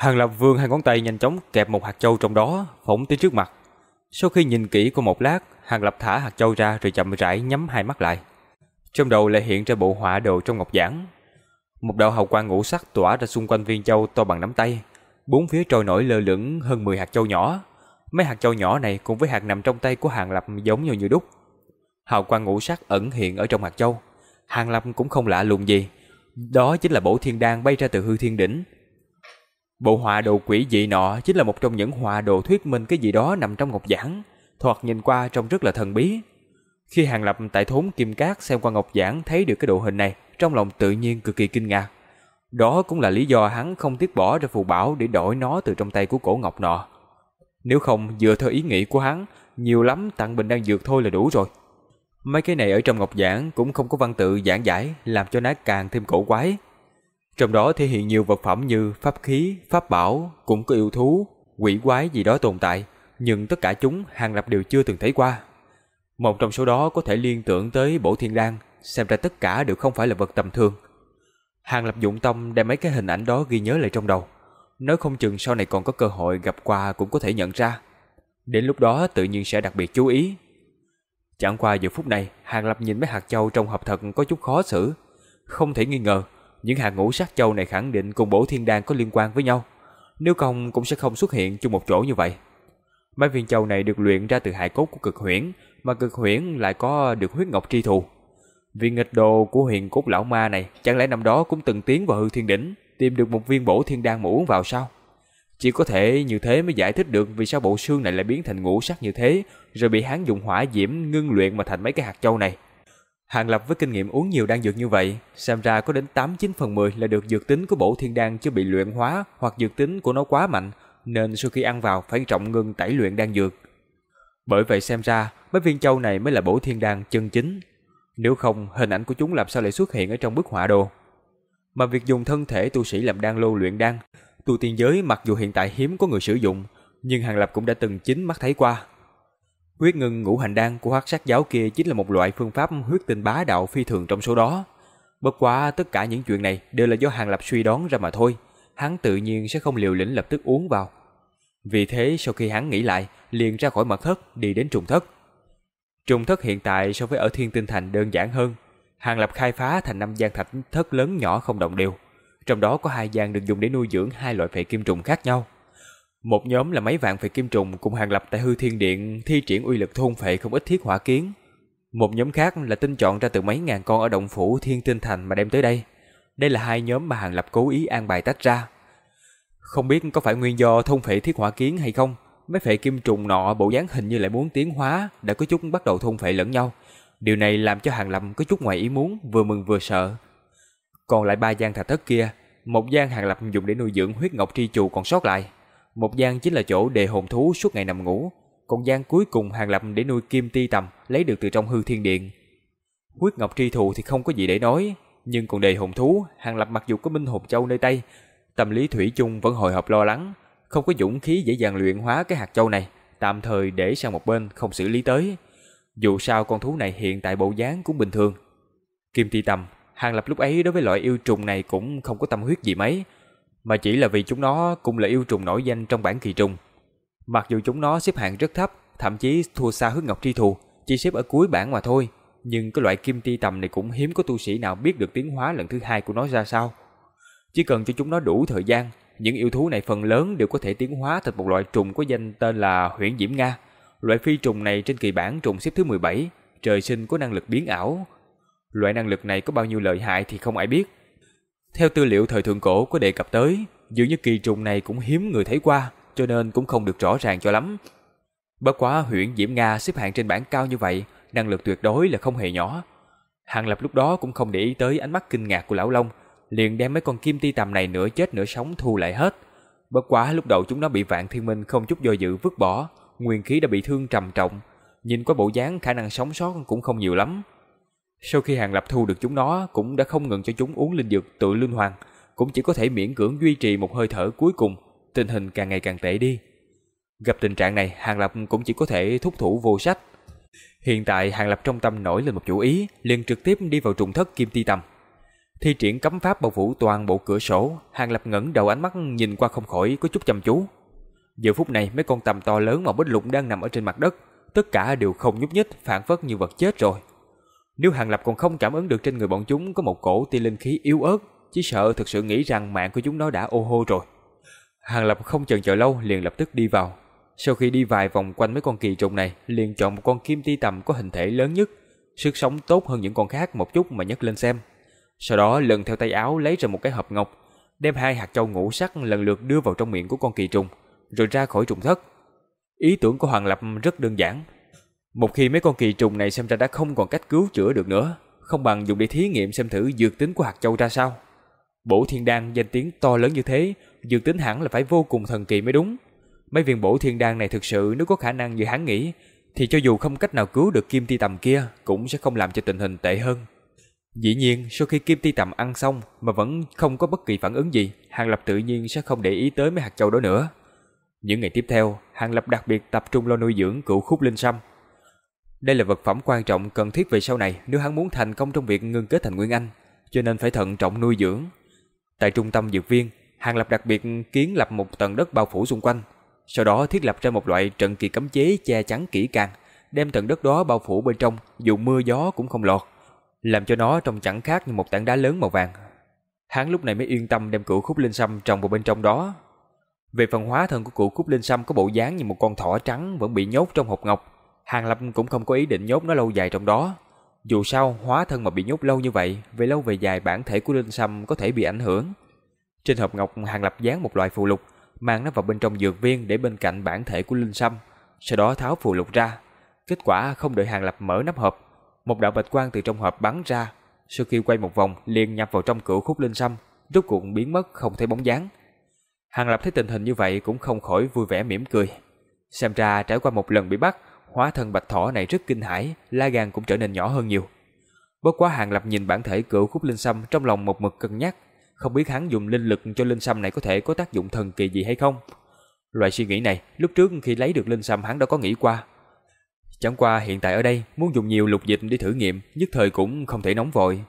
Hàng Lập vươn hai ngón tay nhanh chóng kẹp một hạt châu trong đó, phóng tới trước mặt. Sau khi nhìn kỹ qua một lát, Hàng Lập thả hạt châu ra rồi chậm rãi nhắm hai mắt lại. Trong đầu lại hiện ra bộ họa đồ trong ngọc giản. Một đạo hào quang ngũ sắc tỏa ra xung quanh viên châu to bằng nắm tay. Bốn phía trôi nổi lơ lửng hơn 10 hạt châu nhỏ. Mấy hạt châu nhỏ này cùng với hạt nằm trong tay của Hàng Lập giống nhau như đúc. Hào quang ngũ sắc ẩn hiện ở trong hạt châu. Hàng Lập cũng không lạ lùng gì. Đó chính là bổ thiên đan bay ra từ hư thiên đỉnh. Bộ họa đồ quỷ dị nọ chính là một trong những họa đồ thuyết minh cái gì đó nằm trong ngọc giản, thoạt nhìn qua trông rất là thần bí. Khi Hàng Lập tại thốn Kim Cát xem qua ngọc giản thấy được cái đồ hình này, trong lòng tự nhiên cực kỳ kinh ngạc. Đó cũng là lý do hắn không tiếc bỏ ra phù bảo để đổi nó từ trong tay của cổ ngọc nọ. Nếu không dựa theo ý nghĩ của hắn, nhiều lắm tặng bình đang dược thôi là đủ rồi. Mấy cái này ở trong ngọc giản cũng không có văn tự giảng giải, làm cho nó càng thêm cổ quái. Trong đó thể hiện nhiều vật phẩm như pháp khí, pháp bảo, cũng có yêu thú, quỷ quái gì đó tồn tại, nhưng tất cả chúng Hàng Lập đều chưa từng thấy qua. Một trong số đó có thể liên tưởng tới bổ thiên đan, xem ra tất cả đều không phải là vật tầm thường. Hàng Lập dụng tâm đem mấy cái hình ảnh đó ghi nhớ lại trong đầu. Nếu không chừng sau này còn có cơ hội gặp qua cũng có thể nhận ra. Đến lúc đó tự nhiên sẽ đặc biệt chú ý. Chẳng qua giờ phút này, Hàng Lập nhìn mấy hạt châu trong hộp thật có chút khó xử. Không thể nghi ngờ, những hạt ngũ sắc châu này khẳng định cùng bổ thiên đan có liên quan với nhau. Nếu không cũng sẽ không xuất hiện chung một chỗ như vậy. Mấy viên châu này được luyện ra từ hải cốt của cực huyễn, mà cực huyễn lại có được huyết ngọc tri thù. viên nghịch đồ của huyền cốt lão ma này chẳng lẽ năm đó cũng từng tiến vào hư thiên đỉnh, tìm được một viên bổ thiên đan mà uống vào sao? Chỉ có thể như thế mới giải thích được vì sao bộ xương này lại biến thành ngũ sắc như thế, rồi bị hắn dùng hỏa diễm ngưng luyện mà thành mấy cái hạt châu này. Hàng Lập với kinh nghiệm uống nhiều đan dược như vậy, xem ra có đến 8-9 phần 10 là được dược tính của bổ thiên đan chưa bị luyện hóa hoặc dược tính của nó quá mạnh, nên sau khi ăn vào phải trọng ngưng tẩy luyện đan dược. Bởi vậy xem ra, mấy viên châu này mới là bổ thiên đan chân chính. Nếu không, hình ảnh của chúng làm sao lại xuất hiện ở trong bức họa đồ. Mà việc dùng thân thể tu sĩ làm đan lô luyện đan, tu tiên giới mặc dù hiện tại hiếm có người sử dụng, nhưng Hàng Lập cũng đã từng chính mắt thấy qua. Huyết ngưng ngũ hành đan của hắc sát giáo kia chính là một loại phương pháp huyết tinh bá đạo phi thường trong số đó. Bất quá tất cả những chuyện này đều là do Hàng Lập suy đoán ra mà thôi, hắn tự nhiên sẽ không liều lĩnh lập tức uống vào. Vì thế sau khi hắn nghĩ lại, liền ra khỏi mật thất đi đến trùng thất. Trùng thất hiện tại so với ở Thiên Tinh Thành đơn giản hơn. Hàng Lập khai phá thành năm gian thạch thất lớn nhỏ không đồng đều. Trong đó có hai gian được dùng để nuôi dưỡng hai loại phệ kim trùng khác nhau. Một nhóm là mấy vạn phệ kim trùng cùng Hàng Lập tại hư thiên điện thi triển uy lực thôn phệ không ít thiết hỏa kiến. Một nhóm khác là tinh chọn ra từ mấy ngàn con ở động phủ Thiên Tinh Thành mà đem tới đây. Đây là hai nhóm mà Hàng Lập cố ý an bài tách ra. Không biết có phải nguyên do thôn phệ thiết hỏa kiến hay không, mấy phệ kim trùng nọ bộ dáng hình như lại muốn tiến hóa, đã có chút bắt đầu thôn phệ lẫn nhau. Điều này làm cho Hàng Lập có chút ngoài ý muốn, vừa mừng vừa sợ. Còn lại ba gian thạch thất kia, một gian Hàng Lập dùng để nuôi dưỡng huyết ngọc tri chù còn sót lại. Một gian chính là chỗ đề hồn thú suốt ngày nằm ngủ, còn gian cuối cùng Hàng Lập để nuôi kim ti tầm lấy được từ trong hư thiên điện. Huyết ngọc tri thù thì không có gì để nói, nhưng còn đề hồn thú, Hàng Lập mặc dù có minh hồn châu nơi tay, tâm lý thủy chung vẫn hồi hộp lo lắng, không có dũng khí dễ dàng luyện hóa cái hạt châu này, tạm thời để sang một bên không xử lý tới. Dù sao con thú này hiện tại bộ dáng cũng bình thường. Kim Ti Tầm, Hàng Lập lúc ấy đối với loại yêu trùng này cũng không có tâm huyết gì mấy, mà chỉ là vì chúng nó cũng là yêu trùng nổi danh trong bản kỳ trùng. Mặc dù chúng nó xếp hạng rất thấp, thậm chí thua xa hứa ngọc tri thù, chỉ xếp ở cuối bảng mà thôi, nhưng cái loại kim ti tầm này cũng hiếm có tu sĩ nào biết được tiến hóa lần thứ hai của nó ra sao. Chỉ cần cho chúng nó đủ thời gian, những yêu thú này phần lớn đều có thể tiến hóa thành một loại trùng có danh tên là Huyễn Diễm Nga. Loại phi trùng này trên kỳ bản trùng xếp thứ 17, trời sinh có năng lực biến ảo. Loại năng lực này có bao nhiêu lợi hại thì không ai biết. Theo tư liệu thời thượng cổ có đề cập tới, dường như kỳ trùng này cũng hiếm người thấy qua, cho nên cũng không được rõ ràng cho lắm. Bất quá huyện Diễm Nga xếp hạng trên bảng cao như vậy, năng lực tuyệt đối là không hề nhỏ. Hàng Lập lúc đó cũng không để ý tới ánh mắt kinh ngạc của lão Long, liền đem mấy con kim ti tầm này nửa chết nửa sống thu lại hết. Bất quá lúc đầu chúng nó bị Vạn Thiên Minh không chút do dự vứt bỏ, nguyên khí đã bị thương trầm trọng, nhìn qua bộ dáng khả năng sống sót cũng không nhiều lắm. Sau khi Hàng Lập thu được chúng nó, cũng đã không ngừng cho chúng uống linh dược tự linh hoàng, cũng chỉ có thể miễn cưỡng duy trì một hơi thở cuối cùng, tình hình càng ngày càng tệ đi. Gặp tình trạng này, Hàng Lập cũng chỉ có thể thúc thủ vô sách. Hiện tại Hàng Lập trong tâm nổi lên một chủ ý, liền trực tiếp đi vào trùng thất Kim Ti Tầm. Thi triển cấm pháp bao phủ toàn bộ cửa sổ, Hàng Lập ngẩng đầu ánh mắt nhìn qua không khỏi có chút chăm chú. Giờ phút này mấy con tầm to lớn mà bích lục đang nằm ở trên mặt đất, tất cả đều không nhúc nhích, phản phất như vật chết rồi. Nếu Hàng Lập còn không cảm ứng được trên người bọn chúng có một cổ tia linh khí yếu ớt, chỉ sợ thực sự nghĩ rằng mạng của chúng nó đã ô hô rồi. Hàng Lập không chần chờ lâu liền lập tức đi vào. Sau khi đi vài vòng quanh mấy con kỳ trùng này, liền chọn một con kim ti tầm có hình thể lớn nhất, sức sống tốt hơn những con khác một chút mà nhấc lên xem. Sau đó lần theo tay áo lấy ra một cái hộp ngọc, đem hai hạt châu ngũ sắc lần lượt đưa vào trong miệng của con kỳ trùng, rồi ra khỏi trùng thất. Ý tưởng của Hoàng Lập rất đơn giản. Một khi mấy con kỳ trùng này xem ra đã không còn cách cứu chữa được nữa, không bằng dùng để thí nghiệm xem thử dược tính của hạt châu ra sao. Bổ thiên đan danh tiếng to lớn như thế, dược tính hẳn là phải vô cùng thần kỳ mới đúng. Mấy viên bổ thiên đan này thực sự nếu có khả năng như hắn nghĩ, thì cho dù không cách nào cứu được kim ti tầm kia, cũng sẽ không làm cho tình hình tệ hơn. Dĩ nhiên, sau khi kim ti tầm ăn xong mà vẫn không có bất kỳ phản ứng gì, Hàng Lập tự nhiên sẽ không để ý tới mấy hạt châu đó nữa. Những ngày tiếp theo, Hàng Lập đặc biệt tập trung lo nuôi dưỡng cựu khúc linh sâm. Đây là vật phẩm quan trọng cần thiết về sau này nếu hắn muốn thành công trong việc ngưng kết thành Nguyên Anh, cho nên phải thận trọng nuôi dưỡng. Tại trung tâm dược viên, Hàng Lập đặc biệt kiến lập một tầng đất bao phủ xung quanh, sau đó thiết lập ra một loại trận kỳ cấm chế che chắn kỹ càng, đem tầng đất đó bao phủ bên trong, dù mưa gió cũng không lọt, làm cho nó trông chẳng khác như một tảng đá lớn màu vàng. Hắn lúc này mới yên tâm đem cửu khúc linh sâm trồng vào bên trong đó. Về phần hóa thân của cửu khúc linh sâm có bộ dáng như một con thỏ trắng vẫn bị nhốt trong hộp ngọc, Hàng Lập cũng không có ý định nhốt nó lâu dài trong đó. Dù sao, hóa thân mà bị nhốt lâu như vậy, về lâu về dài bản thể của linh sâm có thể bị ảnh hưởng. Trên hộp ngọc Hàng Lập dán một loại phù lục, mang nó vào bên trong dược viên để bên cạnh bản thể của linh sâm, sau đó tháo phù lục ra. Kết quả không đợi Hàng Lập mở nắp hộp, một đạo bạch quang từ trong hộp bắn ra, sau khi quay một vòng liền nhập vào trong cửa khúc linh sâm, rốt cuộc biến mất không thấy bóng dáng. Hàng Lập thấy tình hình như vậy cũng không khỏi vui vẻ mỉm cười. Xem ra trải qua một lần bị bắt, hóa thân bạch thỏ này rất kinh hãi, la gan cũng trở nên nhỏ hơn nhiều. Bất quá Hàng Lập nhìn bản thể cửu khúc linh sâm trong lòng một mực cân nhắc, không biết hắn dùng linh lực cho linh sâm này có thể có tác dụng thần kỳ gì hay không. Loại suy nghĩ này, lúc trước khi lấy được linh sâm hắn đã có nghĩ qua. Chẳng qua hiện tại ở đây, muốn dùng nhiều lục dịch để thử nghiệm, nhất thời cũng không thể nóng vội.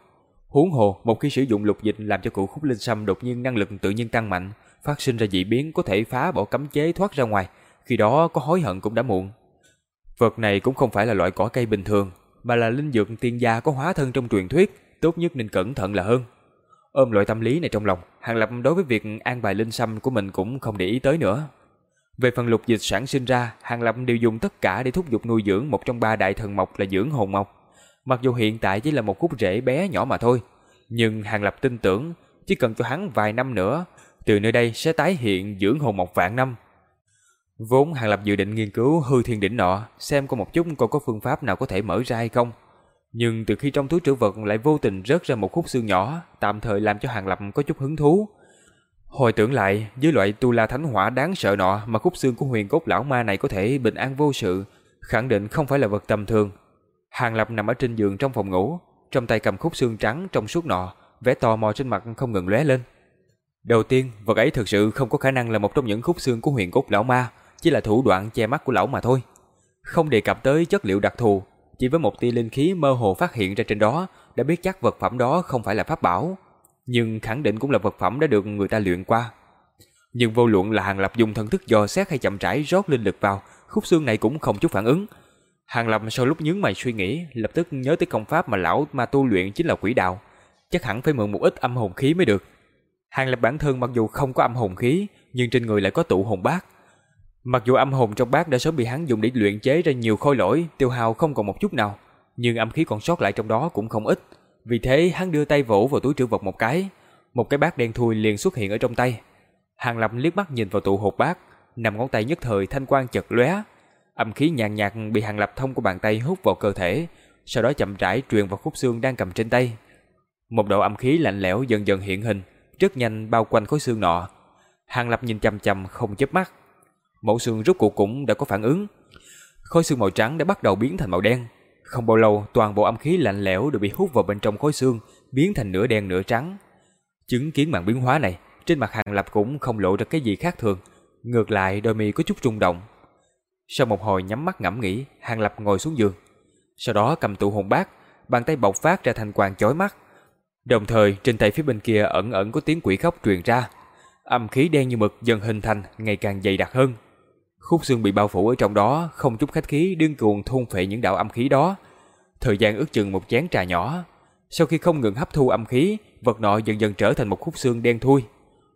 Huống hồ, một khi sử dụng lục dịch làm cho cửu khúc linh sâm đột nhiên năng lực tự nhiên tăng mạnh, phát sinh ra dị biến có thể phá bỏ cấm chế thoát ra ngoài, khi đó có hối hận cũng đã muộn. Vật này cũng không phải là loại cỏ cây bình thường, mà là linh dược tiên gia có hóa thân trong truyền thuyết, tốt nhất nên cẩn thận là hơn. Ôm loại tâm lý này trong lòng, Hàng Lập đối với việc an bài linh sâm của mình cũng không để ý tới nữa. Về phần lục dịch sản sinh ra, Hàng Lập đều dùng tất cả để thúc giục nuôi dưỡng một trong ba đại thần mộc là dưỡng hồn mộc. Mặc dù hiện tại chỉ là một khúc rễ bé nhỏ mà thôi, nhưng Hàng Lập tin tưởng chỉ cần cho hắn vài năm nữa, từ nơi đây sẽ tái hiện dưỡng hồn mộc vạn năm. Vốn Hàng Lập dự định nghiên cứu hư thiên đỉnh nọ, xem có một chút còn có phương pháp nào có thể mở ra hay không. Nhưng từ khi trong túi trữ vật lại vô tình rớt ra một khúc xương nhỏ, tạm thời làm cho Hàng Lập có chút hứng thú. Hồi tưởng lại, với loại tu la thánh hỏa đáng sợ nọ mà khúc xương của huyền cốt lão ma này có thể bình an vô sự, khẳng định không phải là vật tầm thường. Hàng Lập nằm ở trên giường trong phòng ngủ, trong tay cầm khúc xương trắng trong suốt nọ, vẻ tò mò trên mặt không ngừng lóe lên. Đầu tiên, vật ấy thực sự không có khả năng là một trong những khúc xương của huyền cốt lão ma, chỉ là thủ đoạn che mắt của lão mà thôi. Không đề cập tới chất liệu đặc thù, chỉ với một tia linh khí mơ hồ phát hiện ra trên đó, đã biết chắc vật phẩm đó không phải là pháp bảo, nhưng khẳng định cũng là vật phẩm đã được người ta luyện qua. Nhưng vô luận là Hàng Lập dùng thần thức dò xét hay chậm rãi rót linh lực vào, khúc xương này cũng không chút phản ứng. Hàng Lập sau lúc nhướng mày suy nghĩ, lập tức nhớ tới công pháp mà lão ma tu luyện chính là quỷ đạo, chắc hẳn phải mượn một ít âm hồn khí mới được. Hàng Lập bản thân mặc dù không có âm hồn khí, nhưng trên người lại có tụ hồn bát. Mặc dù âm hồn trong bát đã sớm bị hắn dùng để luyện chế ra nhiều khối lỗi, tiêu hao không còn một chút nào, nhưng âm khí còn sót lại trong đó cũng không ít. Vì thế hắn đưa tay vỗ vào túi trữ vật một cái, một cái bát đen thui liền xuất hiện ở trong tay. Hàng Lập liếc mắt nhìn vào tụ hộp bát, nằm ngón tay nhất thời thanh quang chật lóe, âm khí nhàn nhạt bị Hàng Lập thông qua bàn tay hút vào cơ thể, sau đó chậm rãi truyền vào khúc xương đang cầm trên tay. Một độ âm khí lạnh lẽo dần dần hiện hình, rất nhanh bao quanh khối xương nọ. Hàng Lập nhìn chằm chằm không chớp mắt. Mẫu xương rốt cuộc cũng đã có phản ứng. Khối xương màu trắng đã bắt đầu biến thành màu đen, không bao lâu, toàn bộ âm khí lạnh lẽo đều bị hút vào bên trong khối xương, biến thành nửa đen nửa trắng. Chứng kiến màn biến hóa này, trên mặt Hàng Lập cũng không lộ ra cái gì khác thường, ngược lại đôi mi có chút rung động. Sau một hồi nhắm mắt ngẫm nghĩ, Hàng Lập ngồi xuống giường. Sau đó cầm tụ hồn bát, bàn tay bộc phát ra thành quang chói mắt. Đồng thời trên tay phía bên kia ẩn ẩn có tiếng quỷ khóc truyền ra. Âm khí đen như mực dần hình thành ngày càng dày đặc hơn. Khúc xương bị bao phủ ở trong đó, không chút khách khí điên cuồng thôn phệ những đạo âm khí đó. Thời gian ước chừng một chén trà nhỏ. Sau khi không ngừng hấp thu âm khí, vật nọ dần dần trở thành một khúc xương đen thui.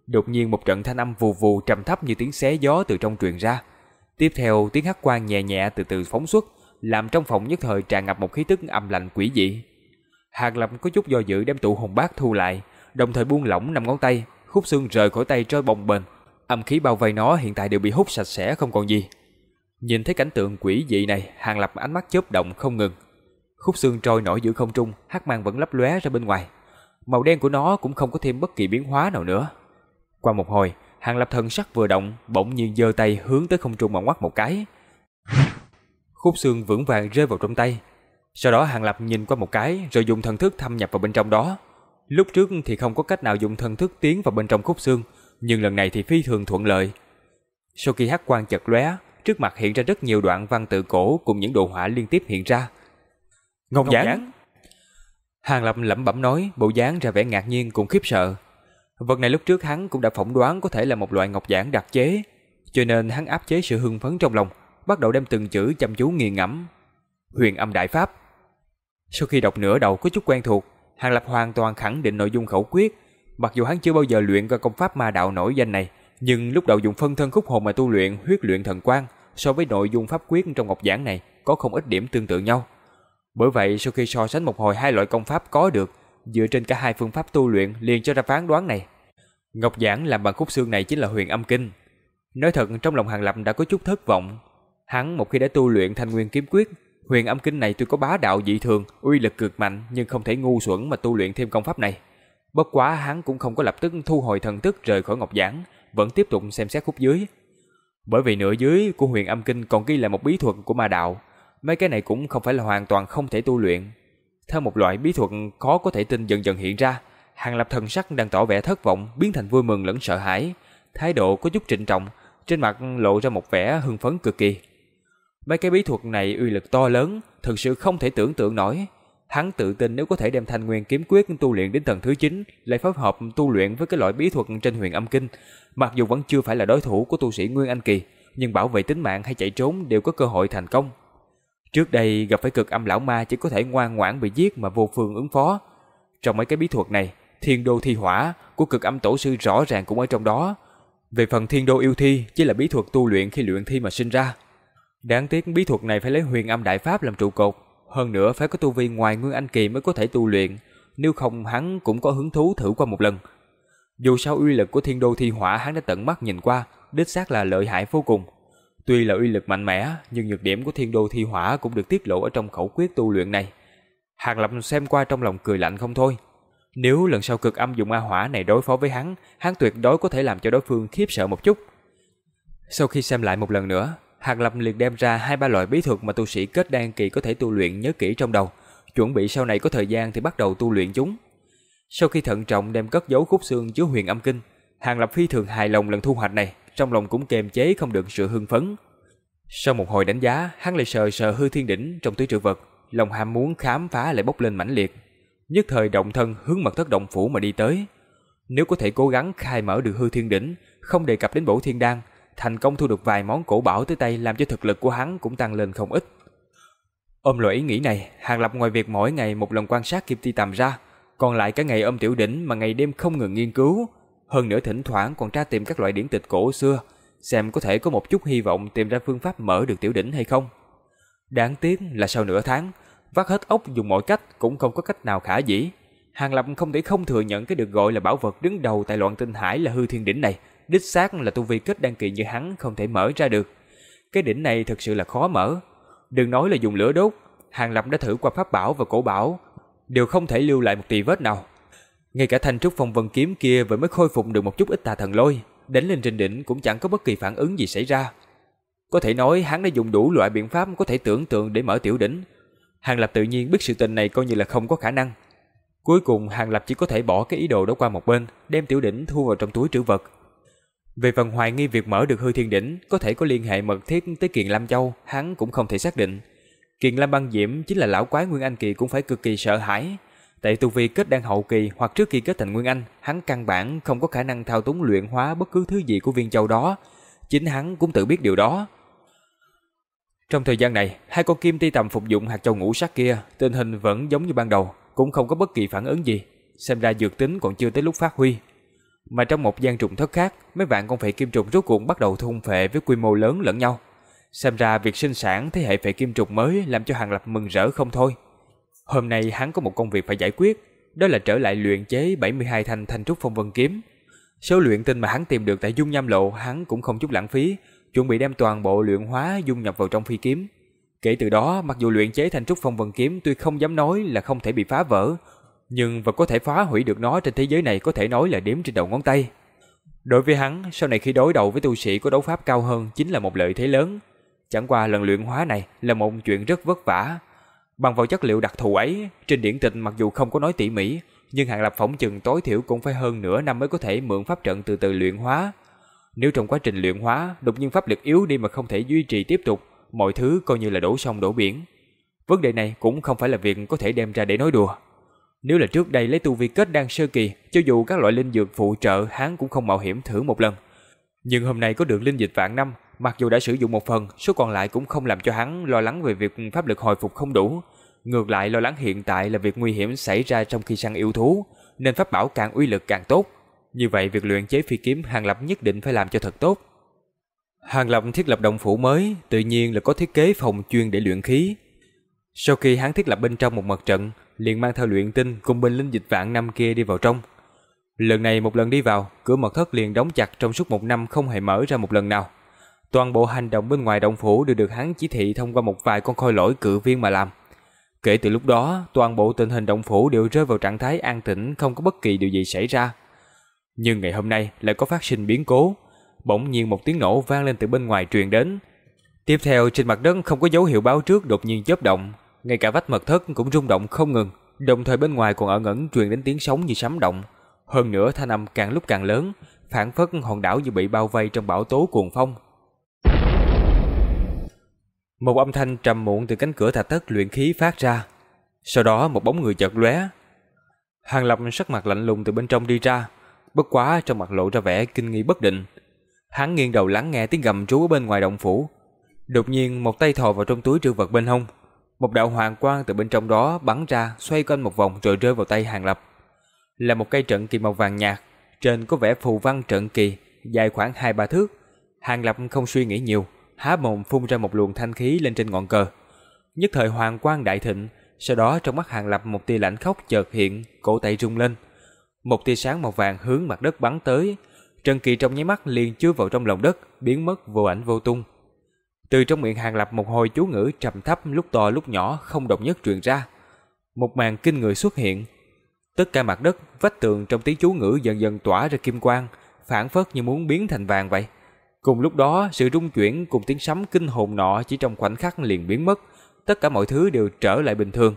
Đột nhiên một trận thanh âm vù vù trầm thấp như tiếng xé gió từ trong truyền ra. Tiếp theo tiếng hắc quang nhẹ nhẹ từ từ phóng xuất, làm trong phòng nhất thời tràn ngập một khí tức âm lạnh quỷ dị. Hàng Lập có chút do dự đem tụ hồn bát thu lại, đồng thời buông lỏng năm ngón tay, khúc xương rời khỏi tay trôi bồng bềnh. Âm khí bao vây nó hiện tại đều bị hút sạch sẽ không còn gì. Nhìn thấy cảnh tượng quỷ dị này, Hàng Lập ánh mắt chớp động không ngừng. Khúc xương trôi nổi giữa không trung, hắc mang vẫn lấp lóe ra bên ngoài. Màu đen của nó cũng không có thêm bất kỳ biến hóa nào nữa. Qua một hồi, Hàng Lập thần sắc vừa động, bỗng nhiên giơ tay hướng tới không trung mà ngoắt một cái. Khúc xương vững vàng rơi vào trong tay. Sau đó Hàng Lập nhìn qua một cái rồi dùng thần thức thâm nhập vào bên trong đó. Lúc trước thì không có cách nào dùng thần thức tiến vào bên trong khúc xương, nhưng lần này thì phi thường thuận lợi. Sau khi hắc quang chật lóe, trước mặt hiện ra rất nhiều đoạn văn tự cổ cùng những đồ họa liên tiếp hiện ra. Ngọc giảng. Hàng Lập lẩm bẩm nói, bộ dáng ra vẻ ngạc nhiên cùng khiếp sợ. Vật này lúc trước hắn cũng đã phỏng đoán có thể là một loại ngọc giản đặc chế, cho nên hắn áp chế sự hưng phấn trong lòng, bắt đầu đem từng chữ chăm chú nghiền ngẫm. Huyền âm đại pháp. Sau khi đọc nửa đầu có chút quen thuộc, Hàng Lập hoàn toàn khẳng định nội dung khẩu quyết, mặc dù hắn chưa bao giờ luyện qua công pháp ma đạo nổi danh này, nhưng lúc đầu dùng phân thân khúc hồn mà tu luyện huyết luyện thần quang, so với nội dung pháp quyết trong ngọc giản này có không ít điểm tương tự nhau. Bởi vậy sau khi so sánh một hồi hai loại công pháp có được, dựa trên cả hai phương pháp tu luyện liền cho ra phán đoán này. Ngọc giản làm bằng khúc xương này chính là huyền âm kinh. Nói thật trong lòng Hàng Lập đã có chút thất vọng. Hắn một khi đã tu luyện thanh nguyên kiếm quyết, huyền âm kinh này tuy có bá đạo dị thường, uy lực cực mạnh nhưng không thể ngu xuẩn mà tu luyện thêm công pháp này. Bất quá hắn cũng không có lập tức thu hồi thần thức rời khỏi ngọc giản, vẫn tiếp tục xem xét khúc dưới. Bởi vì nửa dưới của huyền âm kinh còn ghi là một bí thuật của ma đạo, mấy cái này cũng không phải là hoàn toàn không thể tu luyện. Theo một loại bí thuật khó có thể tin dần dần hiện ra, Hàng Lập thần sắc đang tỏ vẻ thất vọng, biến thành vui mừng lẫn sợ hãi, thái độ có chút trịnh trọng, trên mặt lộ ra một vẻ hưng phấn cực kỳ. Mấy cái bí thuật này uy lực to lớn, thực sự không thể tưởng tượng nổi. Hắn tự tin nếu có thể đem thanh nguyên kiếm quyết tu luyện đến tầng thứ 9, lại phối hợp tu luyện với cái loại bí thuật trên huyền âm kinh, mặc dù vẫn chưa phải là đối thủ của tu sĩ Nguyên Anh Kỳ, nhưng bảo vệ tính mạng hay chạy trốn đều có cơ hội thành công. Trước đây gặp phải cực âm lão ma chỉ có thể ngoan ngoãn bị giết mà vô phương ứng phó. Trong mấy cái bí thuật này, thiên đô thi hỏa của cực âm tổ sư rõ ràng cũng ở trong đó. Về phần thiên đô yêu thi chỉ là bí thuật tu luyện khi luyện thi mà sinh ra. Đáng tiếc bí thuật này phải lấy huyền âm đại pháp làm trụ cột, hơn nữa phải có tu vi ngoài nguyên anh kỳ mới có thể tu luyện, nếu không hắn cũng có hứng thú thử qua một lần. Dù sao uy lực của thiên đô thi hỏa hắn đã tận mắt nhìn qua, đích xác là lợi hại vô cùng. Tuy là uy lực mạnh mẽ, nhưng nhược điểm của thiên đô thi hỏa cũng được tiết lộ ở trong khẩu quyết tu luyện này. Hàng Lập xem qua trong lòng cười lạnh không thôi. Nếu lần sau cực âm dùng a hỏa này đối phó với hắn, hắn tuyệt đối có thể làm cho đối phương khiếp sợ một chút. Sau khi xem lại một lần nữa, Hàng Lập liền đem ra hai ba loại bí thuật mà tu sĩ kết đan kỳ có thể tu luyện nhớ kỹ trong đầu, chuẩn bị sau này có thời gian thì bắt đầu tu luyện chúng. Sau khi thận trọng đem cất giấu khúc xương chứa huyền âm kinh, Hàng Lập phi thường hài lòng lần thu hoạch này, trong lòng cũng kềm chế không được sự hưng phấn. Sau một hồi đánh giá, hắn lại sờ sờ hư thiên đỉnh trong túi trữ vật, lòng ham muốn khám phá lại bốc lên mãnh liệt. Nhất thời động thân hướng mật thất động phủ mà đi tới. Nếu có thể cố gắng khai mở được hư thiên đỉnh, không đề cập đến bổ thiên đan, thành công thu được vài món cổ bảo tới tay làm cho thực lực của hắn cũng tăng lên không ít. Ôm loại ý nghĩ này, Hàng Lập ngoài việc mỗi ngày một lần quan sát kim ti tầm ra, còn lại cả ngày ôm tiểu đỉnh mà ngày đêm không ngừng nghiên cứu, hơn nữa thỉnh thoảng còn tra tìm các loại điển tịch cổ xưa, xem có thể có một chút hy vọng tìm ra phương pháp mở được tiểu đỉnh hay không. Đáng tiếc là sau nửa tháng, vắt hết ốc dùng mọi cách cũng không có cách nào khả dĩ. Hàng Lập không thể không thừa nhận cái được gọi là bảo vật đứng đầu tại loạn tinh hải là hư thiên đỉnh này, đích xác là tu vi kết đăng kỳ như hắn không thể mở ra được. Cái đỉnh này thực sự là khó mở. Đừng nói là dùng lửa đốt, Hàng Lập đã thử qua pháp bảo và cổ bảo, đều không thể lưu lại một tì vết nào. Ngay cả thanh trúc phong vân kiếm kia vừa mới khôi phục được một chút ít tà thần lôi, đánh lên trên đỉnh cũng chẳng có bất kỳ phản ứng gì xảy ra. Có thể nói hắn đã dùng đủ loại biện pháp có thể tưởng tượng để mở tiểu đỉnh. Hàng Lập tự nhiên biết sự tình này coi như là không có khả năng. Cuối cùng Hàng Lập chỉ có thể bỏ cái ý đồ đó qua một bên, đem tiểu đỉnh thu vào trong túi trữ vật. Về phần hoài nghi việc mở được hư thiên đỉnh có thể có liên hệ mật thiết tới Kiền Lam Châu, hắn cũng không thể xác định. Kiền Lam băng diễm chính là lão quái Nguyên Anh Kỳ cũng phải cực kỳ sợ hãi. Tại tu vi kết đang hậu kỳ hoặc trước khi kết thành Nguyên Anh, hắn căn bản không có khả năng thao túng luyện hóa bất cứ thứ gì của viên châu đó. Chính hắn cũng tự biết điều đó. Trong thời gian này, hai con kim ti tầm phục dụng hạt châu ngũ sắc kia, tình hình vẫn giống như ban đầu, cũng không có bất kỳ phản ứng gì. Xem ra dược tính còn chưa tới lúc phát huy. Mà trong một gian trùng thất khác, mấy vạn con phệ kim trùng rốt cuộc bắt đầu thôn phệ với quy mô lớn lẫn nhau. Xem ra việc sinh sản thế hệ phệ kim trùng mới làm cho Hàng Lập mừng rỡ không thôi. Hôm nay hắn có một công việc phải giải quyết, đó là trở lại luyện chế 72 thanh thanh trúc phong vân kiếm. Số luyện tinh mà hắn tìm được tại dung nham lộ hắn cũng không chút lãng phí, chuẩn bị đem toàn bộ luyện hóa dung nhập vào trong phi kiếm. Kể từ đó, mặc dù luyện chế thanh trúc phong vân kiếm tuy không dám nói là không thể bị phá vỡ, nhưng vật có thể phá hủy được nó trên thế giới này có thể nói là đếm trên đầu ngón tay. Đối với hắn, sau này khi đối đầu với tu sĩ có đấu pháp cao hơn chính là một lợi thế lớn. Chẳng qua lần luyện hóa này là một chuyện rất vất vả. Bằng vào chất liệu đặc thù ấy, trên điển tịch mặc dù không có nói tỉ mỉ, nhưng Hàng Lập phỏng chừng tối thiểu cũng phải hơn nửa năm mới có thể mượn pháp trận từ từ luyện hóa. Nếu trong quá trình luyện hóa, đột nhiên pháp lực yếu đi mà không thể duy trì tiếp tục, mọi thứ coi như là đổ sông đổ biển. Vấn đề này cũng không phải là việc có thể đem ra để nói đùa. Nếu là trước đây lấy tu vi kết đan sơ kỳ, cho dù các loại linh dược phụ trợ hắn cũng không mạo hiểm thử một lần. Nhưng hôm nay có được linh dịch vạn năm, mặc dù đã sử dụng một phần, số còn lại cũng không làm cho hắn lo lắng về việc pháp lực hồi phục không đủ. Ngược lại lo lắng hiện tại là việc nguy hiểm xảy ra trong khi săn yêu thú, nên pháp bảo càng uy lực càng tốt. Như vậy việc luyện chế phi kiếm Hàng Lập nhất định phải làm cho thật tốt. Hàng Lập thiết lập động phủ mới, tự nhiên là có thiết kế phòng chuyên để luyện khí. Sau khi hắn thiết lập bên trong một mật trận, liền mang theo luyện tinh cùng binh linh dịch vạn năm kia đi vào trong. Lần này một lần đi vào, cửa mật thất liền đóng chặt trong suốt một năm không hề mở ra một lần nào. Toàn bộ hành động bên ngoài động phủ đều được hắn chỉ thị thông qua một vài con khôi lỗi cự viên mà làm. Kể từ lúc đó, toàn bộ tình hình động phủ đều rơi vào trạng thái an tĩnh không có bất kỳ điều gì xảy ra. Nhưng ngày hôm nay lại có phát sinh biến cố. Bỗng nhiên một tiếng nổ vang lên từ bên ngoài truyền đến. Tiếp theo trên mặt đất không có dấu hiệu báo trước đột nhiên chớp động, ngay cả vách mật thất cũng rung động không ngừng, đồng thời bên ngoài còn ẩn ẩn truyền đến tiếng sóng như sấm động. Hơn nữa thanh âm càng lúc càng lớn, phản phất hòn đảo như bị bao vây trong bão tố cuồng phong. Một âm thanh trầm muộn từ cánh cửa thạch thất luyện khí phát ra. Sau đó một bóng người chợt lóe. Hàng Lập sắc mặt lạnh lùng từ bên trong đi ra, bất quá trong mặt lộ ra vẻ kinh nghi bất định. Hắn nghiêng đầu lắng nghe tiếng gầm rú ở bên ngoài động phủ. Đột nhiên một tay thò vào trong túi trữ vật bên hông, một đạo hoàng quang từ bên trong đó bắn ra, xoay quanh một vòng rồi rơi vào tay Hàng Lập. Là một cây trận kỳ màu vàng nhạt, trên có vẻ phù văn trận kỳ, dài khoảng 2-3 thước. Hàng Lập không suy nghĩ nhiều, há mồm phun ra một luồng thanh khí lên trên ngọn cờ. Nhất thời hoàng quang đại thịnh, sau đó trong mắt Hàng Lập một tia lạnh khốc chợt hiện, cổ tay rung lên. Một tia sáng màu vàng hướng mặt đất bắn tới, trận kỳ trong nháy mắt liền chui vào trong lòng đất, biến mất vô ảnh vô tung. Từ trong miệng Hàng Lập một hồi chú ngữ trầm thấp lúc to lúc nhỏ không đồng nhất truyền ra. Một màn kinh người xuất hiện. Tất cả mặt đất, vách tường trong tiếng chú ngữ dần dần tỏa ra kim quang, phản phất như muốn biến thành vàng vậy. Cùng lúc đó, sự rung chuyển cùng tiếng sấm kinh hồn nọ chỉ trong khoảnh khắc liền biến mất, tất cả mọi thứ đều trở lại bình thường.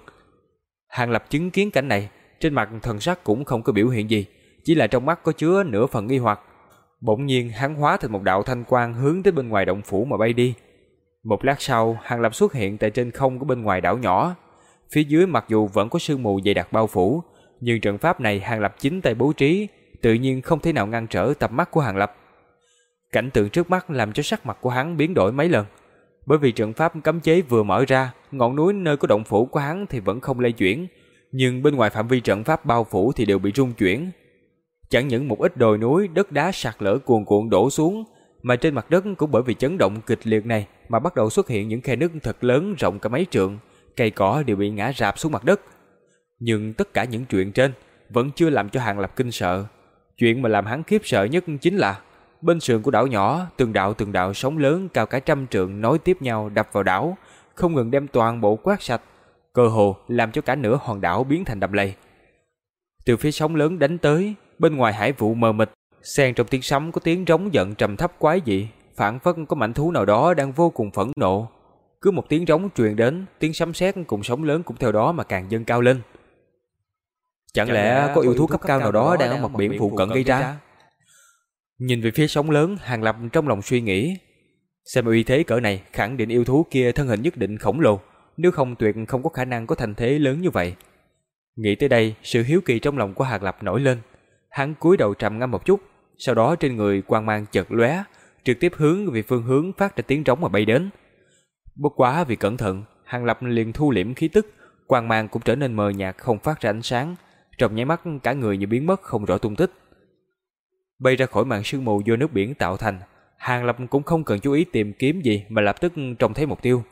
Hàng Lập chứng kiến cảnh này, trên mặt thần sắc cũng không có biểu hiện gì, chỉ là trong mắt có chứa nửa phần nghi hoặc. Bỗng nhiên hắn hóa thành một đạo thanh quang hướng tới bên ngoài động phủ mà bay đi. Một lát sau, Hàng Lập xuất hiện tại trên không của bên ngoài đảo nhỏ. Phía dưới mặc dù vẫn có sương mù dày đặc bao phủ, nhưng trận pháp này Hàng Lập chính tay bố trí, tự nhiên không thể nào ngăn trở tầm mắt của Hàng Lập. Cảnh tượng trước mắt làm cho sắc mặt của hắn biến đổi mấy lần. Bởi vì trận pháp cấm chế vừa mở ra, ngọn núi nơi có động phủ của hắn thì vẫn không lay chuyển, nhưng bên ngoài phạm vi trận pháp bao phủ thì đều bị rung chuyển. Chẳng những một ít đồi núi, đất đá sạt lở cuồn cuộn đổ xuống, mà trên mặt đất cũng bởi vì chấn động kịch liệt này mà bắt đầu xuất hiện những khe nứt thật lớn rộng cả mấy trượng, cây cỏ đều bị ngã rạp xuống mặt đất. Nhưng tất cả những chuyện trên vẫn chưa làm cho Hàng Lập kinh sợ. Chuyện mà làm hắn khiếp sợ nhất chính là bên sườn của đảo nhỏ, từng đạo từng đạo sóng lớn cao cả trăm trượng nối tiếp nhau đập vào đảo, không ngừng đem toàn bộ quát sạch, cơ hồ làm cho cả nửa hòn đảo biến thành đầm lầy. Từ phía sóng lớn đánh tới, bên ngoài hải vụ mờ mịt, xen trong tiếng sấm có tiếng rống giận trầm thấp quái dị, phản phất có mảnh thú nào đó đang vô cùng phẫn nộ. Cứ một tiếng rống truyền đến, tiếng sấm sét cùng sóng lớn cũng theo đó mà càng dâng cao lên. Chẳng lẽ có yêu thú cấp cao nào đó đang ở mặt biển phụ cận gây ra? Nhìn về phía sóng lớn, Hàng Lập trong lòng suy nghĩ. Xem uy thế cỡ này, khẳng định yêu thú kia thân hình nhất định khổng lồ, nếu không tuyệt không có khả năng có thành thế lớn như vậy. Nghĩ tới đây, sự hiếu kỳ trong lòng của Hàng Lập nổi lên. Hắn cúi đầu trầm ngâm một chút, sau đó trên người quang mang chợt lóe, trực tiếp hướng về phương hướng phát ra tiếng trống mà bay đến. Bất quá vì cẩn thận, Hàng Lập liền thu liễm khí tức, quang mang cũng trở nên mờ nhạt không phát ra ánh sáng, trong nháy mắt cả người như biến mất không rõ tung tích. Bay ra khỏi màn sương mù do nước biển tạo thành, Hàng Lập cũng không cần chú ý tìm kiếm gì mà lập tức trông thấy mục tiêu.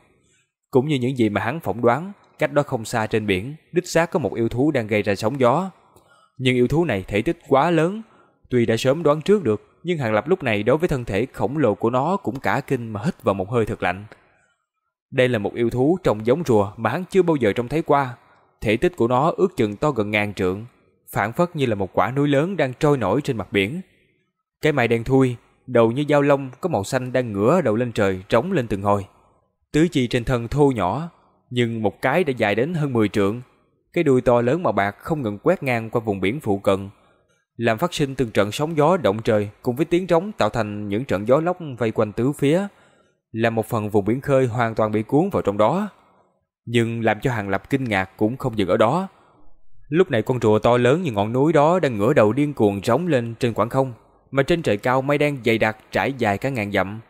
Cũng như những gì mà hắn phỏng đoán, cách đó không xa trên biển, đích xác có một yêu thú đang gây ra sóng gió. Nhưng yêu thú này thể tích quá lớn, tuy đã sớm đoán trước được, nhưng Hàng Lập lúc này đối với thân thể khổng lồ của nó cũng cả kinh mà hít vào một hơi thật lạnh. Đây là một yêu thú trông giống rùa mà hắn chưa bao giờ trông thấy qua. Thể tích của nó ước chừng to gần ngàn trượng, phản phất như là một quả núi lớn đang trôi nổi trên mặt biển. Cái mày đen thui, đầu như dao lông có màu xanh đang ngửa đầu lên trời trống lên từng hồi. Tứ chi trên thân thô nhỏ, nhưng một cái đã dài đến hơn 10 trượng. Cái đuôi to lớn màu bạc không ngừng quét ngang qua vùng biển phụ cận, làm phát sinh từng trận sóng gió động trời cùng với tiếng trống tạo thành những trận gió lốc vây quanh tứ phía, làm một phần vùng biển khơi hoàn toàn bị cuốn vào trong đó. Nhưng làm cho Hàng Lập kinh ngạc cũng không dừng ở đó. Lúc này con rùa to lớn như ngọn núi đó đang ngửa đầu điên cuồng rống lên trên khoảng không, mà trên trời cao mây đen dày đặc trải dài cả ngàn dặm.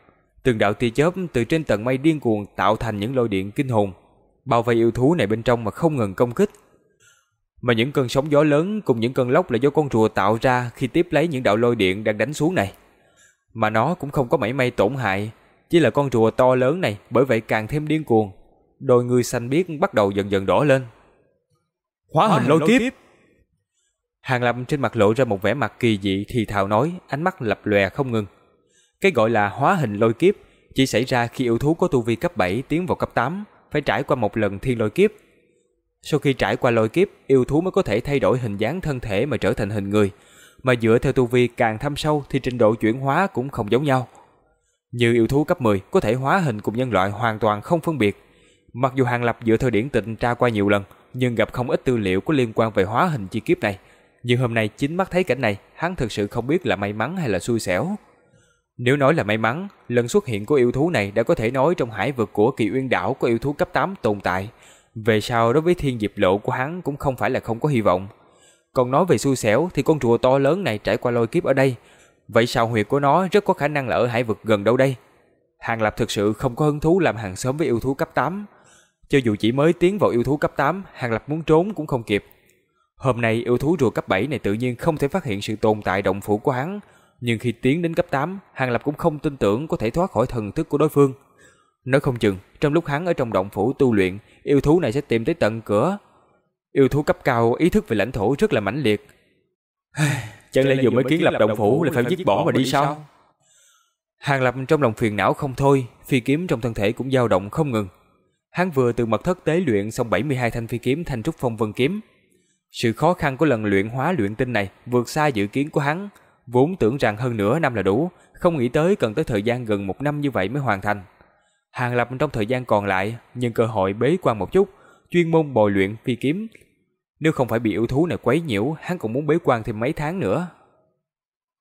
Từng đạo tia chớp từ trên tầng mây điên cuồng tạo thành những lôi điện kinh hồn, bao vây yêu thú này bên trong mà không ngừng công kích. Mà những cơn sóng gió lớn cùng những cơn lốc là do con rùa tạo ra khi tiếp lấy những đạo lôi điện đang đánh xuống này. Mà nó cũng không có mảy may tổn hại, chỉ là con rùa to lớn này bởi vậy càng thêm điên cuồng. Đôi người xanh biếc bắt đầu dần dần đỏ lên. Hóa hình lôi kiếp. Hàng Lâm trên mặt lộ ra một vẻ mặt kỳ dị thì thào nói, ánh mắt lập lòe không ngừng. Cái gọi là hóa hình lôi kiếp chỉ xảy ra khi yêu thú có tu vi cấp 7 tiến vào cấp 8, phải trải qua một lần thiên lôi kiếp. Sau khi trải qua lôi kiếp, yêu thú mới có thể thay đổi hình dáng thân thể mà trở thành hình người, mà dựa theo tu vi càng thâm sâu thì trình độ chuyển hóa cũng không giống nhau. Như yêu thú cấp 10 có thể hóa hình cùng nhân loại hoàn toàn không phân biệt. Mặc dù Hàng Lập dựa theo điển tịnh tra qua nhiều lần, nhưng gặp không ít tư liệu có liên quan về hóa hình chi kiếp này. Nhưng hôm nay chính mắt thấy cảnh này, hắn thực sự không biết là may mắn hay là xui xẻo. Nếu nói là may mắn, lần xuất hiện của yêu thú này đã có thể nói trong hải vực của kỳ uyên đảo có yêu thú cấp 8 tồn tại. Về sau đối với thiên diệp lộ của hắn cũng không phải là không có hy vọng. Còn nói về xui xẻo thì con rùa to lớn này trải qua lôi kiếp ở đây. Vậy sao huyệt của nó rất có khả năng là ở hải vực gần đâu đây? Hàng Lập thực sự không có hứng thú làm hàng xóm với yêu thú cấp 8. Cho dù chỉ mới tiến vào yêu thú cấp 8, Hàng Lập muốn trốn cũng không kịp. Hôm nay yêu thú rùa cấp 7 này tự nhiên không thể phát hiện sự tồn tại động phủ của hắn, nhưng khi tiến đến cấp 8, Hàng Lập cũng không tin tưởng có thể thoát khỏi thần thức của đối phương. Nói không chừng, trong lúc hắn ở trong động phủ tu luyện, yêu thú này sẽ tìm tới tận cửa. Yêu thú cấp cao ý thức về lãnh thổ rất là mãnh liệt. Chẳng lẽ vừa mới kiến lập động phủ là phải giết bỏ mà đi sao? Hàng Lập trong lòng phiền não không thôi, phi kiếm trong thân thể cũng dao động không ngừng. Hắn vừa từ mật thất tế luyện xong 72 thanh phi kiếm thanh trúc phong vân kiếm. Sự khó khăn của lần luyện hóa luyện tinh này vượt xa dự kiến của hắn, vốn tưởng rằng hơn nửa năm là đủ, không nghĩ tới cần tới thời gian gần một năm như vậy mới hoàn thành. Hàng Lập trong thời gian còn lại, nhân cơ hội bế quan một chút, chuyên môn bồi luyện phi kiếm. Nếu không phải bị yêu thú này quấy nhiễu, hắn cũng muốn bế quan thêm mấy tháng nữa.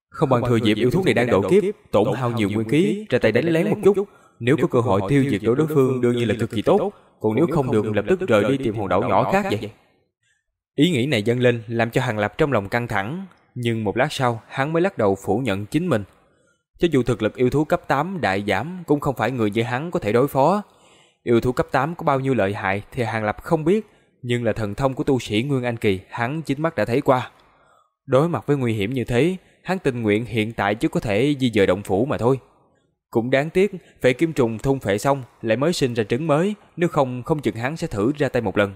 Không bằng thừa dịp yêu thú này đang độ kiếp, tổn hao nhiều nguyên khí, ra tay đánh lén một chút. Nếu có cơ hội tiêu diệt đối đối phương đương nhiên là cực kỳ tốt, còn nếu không được lập tức rời đi tìm hòn đảo nhỏ khác vậy. Ý nghĩ này dâng lên làm cho Hàng Lập trong lòng căng thẳng, nhưng một lát sau hắn mới lắc đầu phủ nhận chính mình. Cho dù thực lực yêu thú cấp 8 đại giảm cũng không phải người như hắn có thể đối phó. Yêu thú cấp 8 có bao nhiêu lợi hại thì Hàng Lập không biết, nhưng là thần thông của tu sĩ Nguyên Anh Kỳ hắn chính mắt đã thấy qua. Đối mặt với nguy hiểm như thế, hắn tình nguyện hiện tại chứ có thể di dời động phủ mà thôi. Cũng đáng tiếc, phệ kim trùng thôn phệ xong lại mới sinh ra trứng mới, nếu không không chừng hắn sẽ thử ra tay một lần.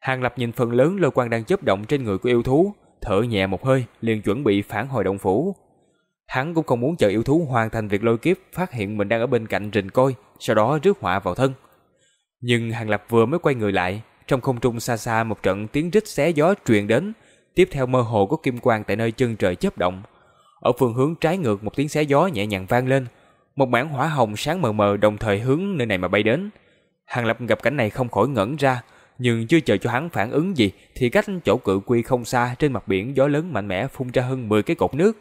Hàng Lập nhìn phần lớn lôi quang đang chớp động trên người của yêu thú, thở nhẹ một hơi, liền chuẩn bị phản hồi động phủ. Hắn cũng không muốn chờ yêu thú hoàn thành việc lôi kiếp, phát hiện mình đang ở bên cạnh rình coi, sau đó rước họa vào thân. Nhưng Hàng Lập vừa mới quay người lại, trong không trung xa xa một trận tiếng rít xé gió truyền đến, tiếp theo mơ hồ có kim quang tại nơi chân trời chớp động. Ở phương hướng trái ngược một tiếng xé gió nhẹ nhàng vang lên, một mảng hỏa hồng sáng mờ mờ đồng thời hướng nơi này mà bay đến. Hàng Lập gặp cảnh này không khỏi ngẩn ra, nhưng chưa chờ cho hắn phản ứng gì thì cách chỗ cự quy không xa trên mặt biển gió lớn mạnh mẽ phun ra hơn 10 cái cột nước.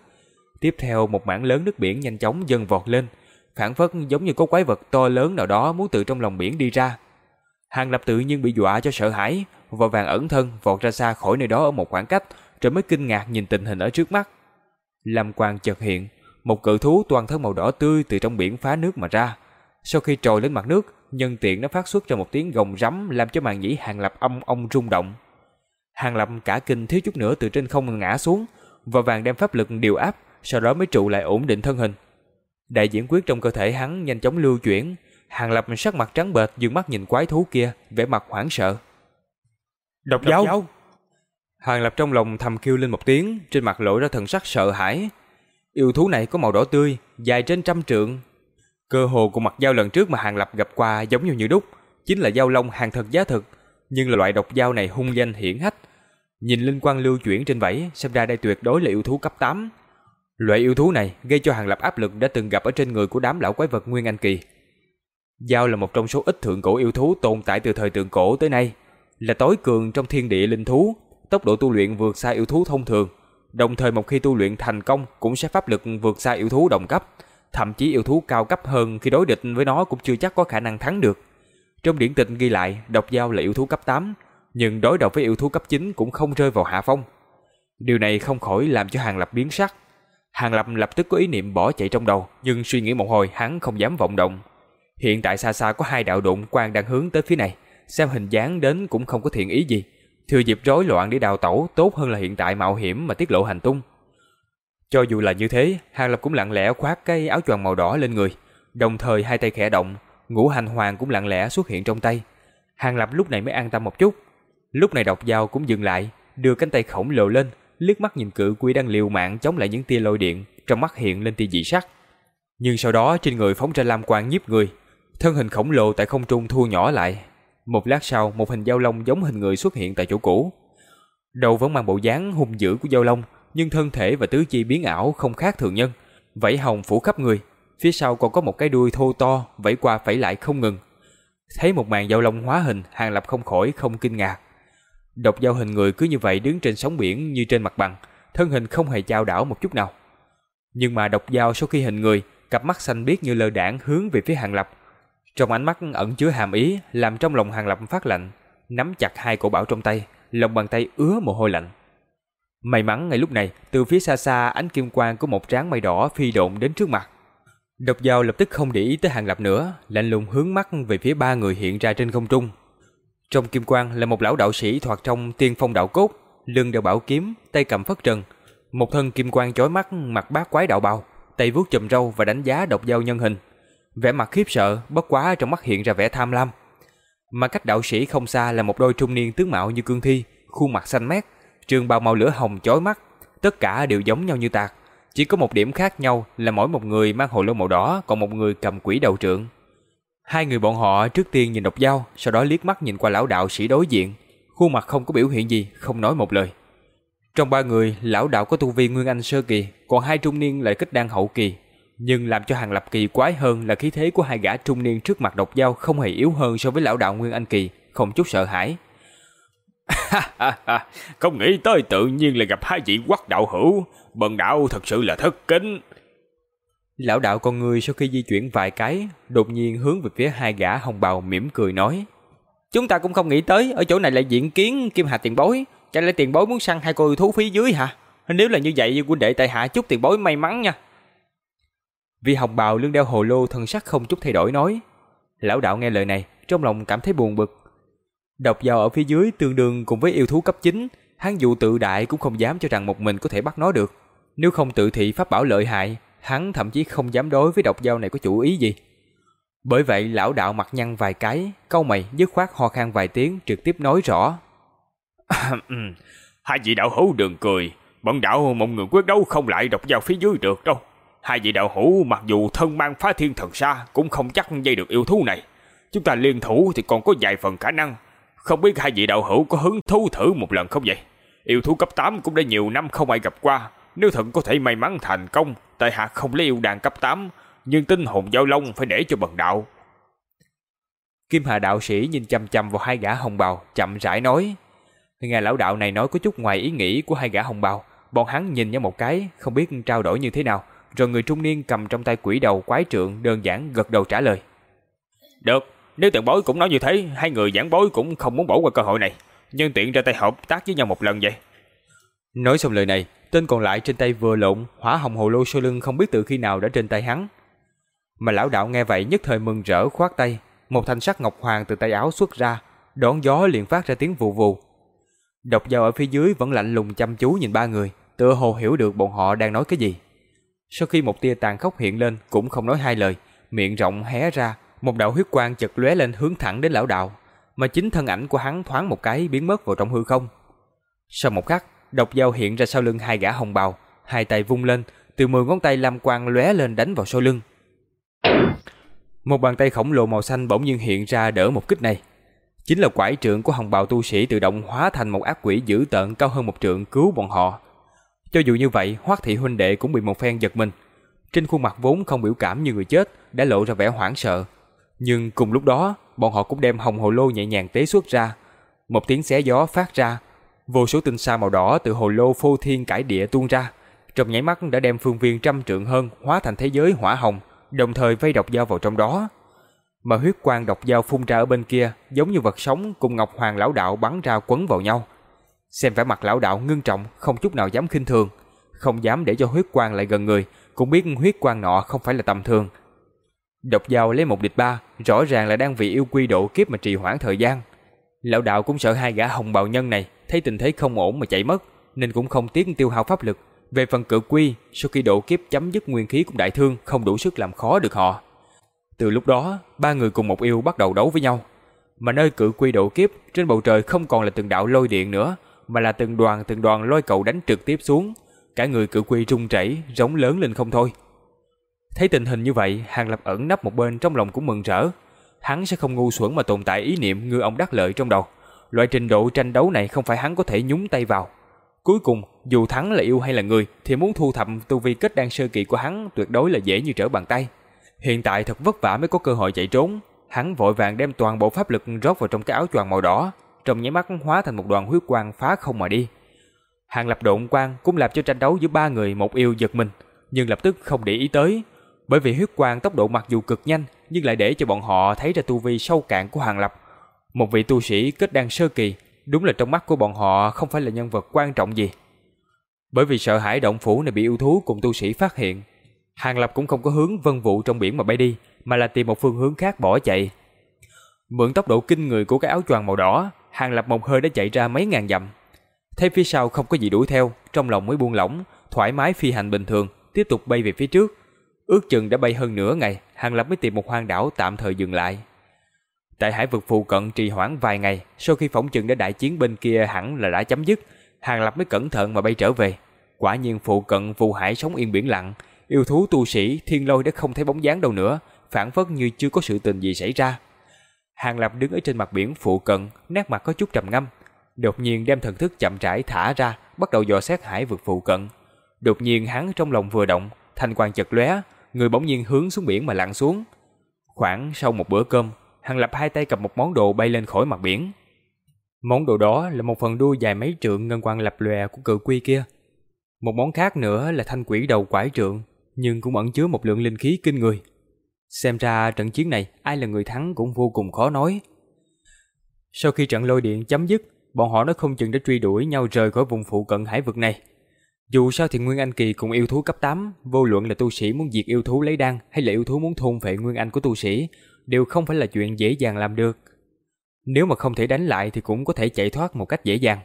Tiếp theo một mảng lớn nước biển nhanh chóng dâng vọt lên, phản phất giống như có quái vật to lớn nào đó muốn từ trong lòng biển đi ra. Hàng Lập tự nhiên bị dọa cho sợ hãi, vội vàng ẩn thân vọt ra xa khỏi nơi đó ở một khoảng cách, rồi mới kinh ngạc nhìn tình hình ở trước mắt. Lam quang chợt hiện, một cự thú toàn thân màu đỏ tươi từ trong biển phá nước mà ra. Sau khi trồi lên mặt nước, nhân tiện nó phát xuất ra một tiếng gồng rắm làm cho màn nhĩ Hàng Lập âm ông rung động. Hàng Lập cả kinh thiếu chút nữa từ trên không ngã xuống, và vàng đem pháp lực điều áp, sau đó mới trụ lại ổn định thân hình. Đại diễn quyết trong cơ thể hắn nhanh chóng lưu chuyển, Hàng Lập sắc mặt trắng bệch dương mắt nhìn quái thú kia, vẻ mặt hoảng sợ. Độc, Độc giáo. giáo! Hàng Lập trong lòng thầm kêu lên một tiếng, trên mặt lộ ra thần sắc sợ hãi. Yêu thú này có màu đỏ tươi, dài trên trăm trượng. Cơ hồ cùng mặt dao lần trước mà Hàng Lập gặp qua giống như như đúc, chính là dao long hàng thật giá thực, nhưng là loại độc dao này hung danh hiển hách. Nhìn linh quang lưu chuyển trên vảy, xem ra đây tuyệt đối là yêu thú cấp 8. Loại yêu thú này gây cho Hàng Lập áp lực đã từng gặp ở trên người của đám lão quái vật Nguyên Anh Kỳ. Dao là một trong số ít thượng cổ yêu thú tồn tại từ thời tượng cổ tới nay, là tối cường trong thiên địa linh thú, tốc độ tu luyện vượt xa yêu thú thông thường, đồng thời một khi tu luyện thành công cũng sẽ pháp lực vượt xa yêu thú đồng cấp, thậm chí yêu thú cao cấp hơn khi đối địch với nó cũng chưa chắc có khả năng thắng được. Trong điển tịch ghi lại, độc giao là yêu thú cấp 8, nhưng đối đầu với yêu thú cấp 9 cũng không rơi vào hạ phong. Điều này không khỏi làm cho Hàng Lập biến sắc. Hàng Lập lập tức có ý niệm bỏ chạy trong đầu, nhưng suy nghĩ một hồi hắn không dám vọng động. Hiện tại xa xa có hai đạo đụng quang đang hướng tới phía này, xem hình dáng đến cũng không có thiện ý gì. Thừa dịp rối loạn để đào tẩu tốt hơn là hiện tại mạo hiểm mà tiết lộ hành tung. Cho dù là như thế, Hàng Lập cũng lặng lẽ khoác cái áo choàng màu đỏ lên người, đồng thời hai tay khẽ động, ngũ hành hoàng cũng lặng lẽ xuất hiện trong tay. Hàng Lập lúc này mới an tâm một chút. Lúc này độc dao cũng dừng lại, đưa cánh tay khổng lồ lên, liếc mắt nhìn cự quy đang liều mạng chống lại những tia lôi điện, trong mắt hiện lên tia dị sắc. Nhưng sau đó trên người phóng ra lam quang nhiếp người, thân hình khổng lồ tại không trung thu nhỏ lại. Một lát sau, một hình giao long giống hình người xuất hiện tại chỗ cũ. Đầu vẫn mang bộ dáng hung dữ của giao long, nhưng thân thể và tứ chi biến ảo không khác thường nhân, vảy hồng phủ khắp người, phía sau còn có một cái đuôi thô to vẫy qua vẫy lại không ngừng. Thấy một màn giao long hóa hình, Hàng Lập không khỏi không kinh ngạc. Độc giao hình người cứ như vậy đứng trên sóng biển như trên mặt bằng, thân hình không hề chao đảo một chút nào. Nhưng mà độc giao sau khi hình người, cặp mắt xanh biếc như lơ đảng hướng về phía Hàng Lập. Trong ánh mắt ẩn chứa hàm ý, làm trong lòng Hàng Lập phát lạnh, nắm chặt hai cổ bảo trong tay, lòng bàn tay ứa mồ hôi lạnh. May mắn ngay lúc này, từ phía xa xa ánh kim quang của một tráng mây đỏ phi độn đến trước mặt. Độc giao lập tức không để ý tới Hàng Lập nữa, lạnh lùng hướng mắt về phía ba người hiện ra trên không trung. Trong kim quang là một lão đạo sĩ thoạt trong tiên phong đạo cốt, lưng đeo bảo kiếm, tay cầm phất trần, một thân kim quang chói mắt, mặt bát quái đạo bào, tay vuốt chùm râu và đánh giá độc dao nhân hình. Vẻ mặt khiếp sợ, bất quá trong mắt hiện ra vẻ tham lam. Mà cách đạo sĩ không xa là một đôi trung niên tướng mạo như cương thi, khuôn mặt xanh mét, trường bào màu lửa hồng chói mắt, tất cả đều giống nhau như tạc. Chỉ có một điểm khác nhau là mỗi một người mang hồ lô màu đỏ, còn một người cầm quỷ đầu trượng. Hai người bọn họ trước tiên nhìn độc dao, sau đó liếc mắt nhìn qua lão đạo sĩ đối diện, khuôn mặt không có biểu hiện gì, không nói một lời. Trong ba người, lão đạo có tu vi Nguyên Anh sơ kỳ, còn hai trung niên lại kích đang hậu kỳ. Nhưng làm cho hàng lập kỳ quái hơn là khí thế của hai gã trung niên trước mặt độc dao không hề yếu hơn so với lão đạo Nguyên Anh kỳ, không chút sợ hãi. không nghĩ tới tự nhiên là gặp hai vị quắc đạo hữu, bần đạo thật sự là thất kính. Lão đạo con người sau khi di chuyển vài cái, đột nhiên hướng về phía hai gã hồng bào mỉm cười nói. Chúng ta cũng không nghĩ tới, ở chỗ này lại diện kiến Kim Hà tiền bối. Chẳng lẽ tiền bối muốn săn hai cô yêu thú phía dưới hả? Nếu là như vậy, huynh đệ tại hạ chúc tiền bối may mắn nha. Vì hồng bào lưng đeo hồ lô thân sắc không chút thay đổi nói. Lão đạo nghe lời này, trong lòng cảm thấy buồn bực. Độc dao ở phía dưới tương đương cùng với yêu thú cấp 9, hắn dù tự đại cũng không dám cho rằng một mình có thể bắt nó được. Nếu không tự thị pháp bảo lợi hại, hắn thậm chí không dám đối với độc dao này có chủ ý gì. Bởi vậy lão đạo mặt nhăn vài cái, câu mày dứt khoát ho khan vài tiếng trực tiếp nói rõ. Hai vị đạo hữu đừng cười, bọn đạo một người quyết đấu không lại độc dao phía dưới được đâu. Hai vị đạo hữu mặc dù thân mang phá thiên thần xa cũng không chắc dây được yêu thú này. Chúng ta liên thủ thì còn có vài phần khả năng. Không biết hai vị đạo hữu có hứng thú thử một lần không vậy? Yêu thú cấp 8 cũng đã nhiều năm không ai gặp qua. Nếu thần có thể may mắn thành công, tại hạ không lấy yêu đàn cấp 8, nhưng tinh hồn giao long phải để cho bần đạo. Kim Hà đạo sĩ nhìn chăm chăm vào hai gã hồng bào, chậm rãi nói. Nghe lão đạo này nói có chút ngoài ý nghĩ của hai gã hồng bào, bọn hắn nhìn nhau một cái, không biết trao đổi như thế nào, rồi người trung niên cầm trong tay quỷ đầu quái trượng đơn giản gật đầu trả lời. Được, nếu tiền bối cũng nói như thế, hai người giảng bối cũng không muốn bỏ qua cơ hội này, nhưng tiện ra tay hợp tác với nhau một lần vậy. Nói xong lời này, tên còn lại trên tay vừa lộn, hỏa hồng hồ lô sau lưng không biết từ khi nào đã trên tay hắn. Mà lão đạo nghe vậy nhất thời mừng rỡ khoát tay, một thanh sắt ngọc hoàng từ tay áo xuất ra, đón gió liền phát ra tiếng vù vù. Độc dao ở phía dưới vẫn lạnh lùng chăm chú nhìn ba người, tựa hồ hiểu được bọn họ đang nói cái gì. Sau khi một tia tàn khốc hiện lên cũng không nói hai lời, miệng rộng hé ra, một đạo huyết quang chật lóe lên hướng thẳng đến lão đạo, mà chính thân ảnh của hắn thoáng một cái biến mất vào trong hư không. Sau một khắc, độc dao hiện ra sau lưng hai gã hồng bào, hai tay vung lên, từ mười ngón tay lam quang lóe lên đánh vào sau lưng. Một bàn tay khổng lồ màu xanh bỗng nhiên hiện ra đỡ một kích này. Chính là quải trượng của hồng bào tu sĩ tự động hóa thành một ác quỷ dữ tợn cao hơn một trượng cứu bọn họ. Cho dù như vậy, Hoắc thị huynh đệ cũng bị một phen giật mình. Trên khuôn mặt vốn không biểu cảm như người chết, đã lộ ra vẻ hoảng sợ. Nhưng cùng lúc đó, bọn họ cũng đem hồng hồ lô nhẹ nhàng tế xuất ra. Một tiếng xé gió phát ra, vô số tinh sa màu đỏ từ hồ lô phô thiên cải địa tuôn ra, trong nháy mắt đã đem phương viên trăm trượng hơn hóa thành thế giới hỏa hồng, đồng thời vây độc dao vào trong đó. Mà huyết quang độc dao phun ra ở bên kia, giống như vật sống cùng Ngọc Hoàng lão đạo bắn ra quấn vào nhau. Xem vẻ mặt lão đạo ngưng trọng, không chút nào dám khinh thường, không dám để cho huyết quang lại gần người, cũng biết huyết quang nọ không phải là tầm thường. Độc dao lấy một địch ba, rõ ràng là đang vì yêu quy độ kiếp mà trì hoãn thời gian. Lão đạo cũng sợ hai gã hồng bào nhân này thấy tình thế không ổn mà chạy mất, nên cũng không tiếc tiêu hao pháp lực. Về phần cự quy, sau khi độ kiếp chấm dứt nguyên khí cũng đại thương, không đủ sức làm khó được họ. Từ lúc đó, ba người cùng một yêu bắt đầu đấu với nhau. Mà nơi cự quy độ kiếp, trên bầu trời không còn là từng đạo lôi điện nữa, mà là từng đoàn từng đoàn lôi cầu đánh trực tiếp xuống. Cả người cự quy rung rẩy, rống lớn lên không thôi. Thấy tình hình như vậy, Hàng Lập ẩn nấp một bên trong lòng cũng mừng rỡ. Hắn sẽ không ngu xuẩn mà tồn tại ý niệm ngư ông đắc lợi trong đầu. Loại trình độ tranh đấu này không phải hắn có thể nhúng tay vào. Cuối cùng, dù thắng là yêu hay là người, thì muốn thu thập tu vi kết đan sơ kỳ của hắn tuyệt đối là dễ như trở bàn tay. Hiện tại thật vất vả mới có cơ hội chạy trốn, hắn vội vàng đem toàn bộ pháp lực rót vào trong cái áo choàng màu đỏ, trong nháy mắt hóa thành một đoàn huyết quang phá không mà đi. Hàng lập độn quang cũng làm cho tranh đấu giữa ba người một yêu giật mình, nhưng lập tức không để ý tới, bởi vì huyết quang tốc độ mặc dù cực nhanh, nhưng lại để cho bọn họ thấy ra tu vi sâu cạn của Hàng Lập. Một vị tu sĩ kết đan sơ kỳ, đúng là trong mắt của bọn họ không phải là nhân vật quan trọng gì. Bởi vì sợ hãi động phủ này bị yêu thú cùng tu sĩ phát hiện, Hàng Lập cũng không có hướng vân vụ trong biển mà bay đi, mà là tìm một phương hướng khác bỏ chạy. Mượn tốc độ kinh người của cái áo choàng màu đỏ, Hàng Lập một hơi đã chạy ra mấy ngàn dặm. Thấy phía sau không có gì đuổi theo, trong lòng mới buông lỏng, thoải mái phi hành bình thường, tiếp tục bay về phía trước. Ước chừng đã bay hơn nửa ngày, Hàng Lập mới tìm một hoang đảo tạm thời dừng lại. Tại hải vực phụ cận trì hoãn vài ngày, sau khi phỏng chừng đã đại chiến bên kia hẳn là đã chấm dứt, Hàng Lập mới cẩn thận mà bay trở về. Quả nhiên phụ cận vụ hải sống yên biển lặng, yêu thú tu sĩ thiên lôi đã không thấy bóng dáng đâu nữa, phản phất như chưa có sự tình gì xảy ra. Hàng Lập đứng ở trên mặt biển phụ cận, nét mặt có chút trầm ngâm, đột nhiên đem thần thức chậm rãi thả ra, bắt đầu dò xét hải vực phụ cận. Đột nhiên hắn trong lòng vừa động, thanh quang chật lóe, người bỗng nhiên hướng xuống biển mà lặn xuống. Khoảng sau một bữa cơm, Hàng Lập hai tay cầm một món đồ bay lên khỏi mặt biển. Món đồ đó là một phần đuôi dài mấy trượng ngân quang lập lòe của cự quy kia. Một món khác nữa là thanh quỷ đầu quải trượng, nhưng cũng ẩn chứa một lượng linh khí kinh người. Xem ra trận chiến này ai là người thắng cũng vô cùng khó nói. Sau khi trận lôi điện chấm dứt, bọn họ nó không chừng đã truy đuổi nhau rời khỏi vùng phụ cận hải vực này. Dù sao thì Nguyên Anh Kỳ cùng yêu thú cấp 8, vô luận là tu sĩ muốn diệt yêu thú lấy đan hay là yêu thú muốn thôn phệ Nguyên Anh của tu sĩ, đều không phải là chuyện dễ dàng làm được. Nếu mà không thể đánh lại thì cũng có thể chạy thoát một cách dễ dàng.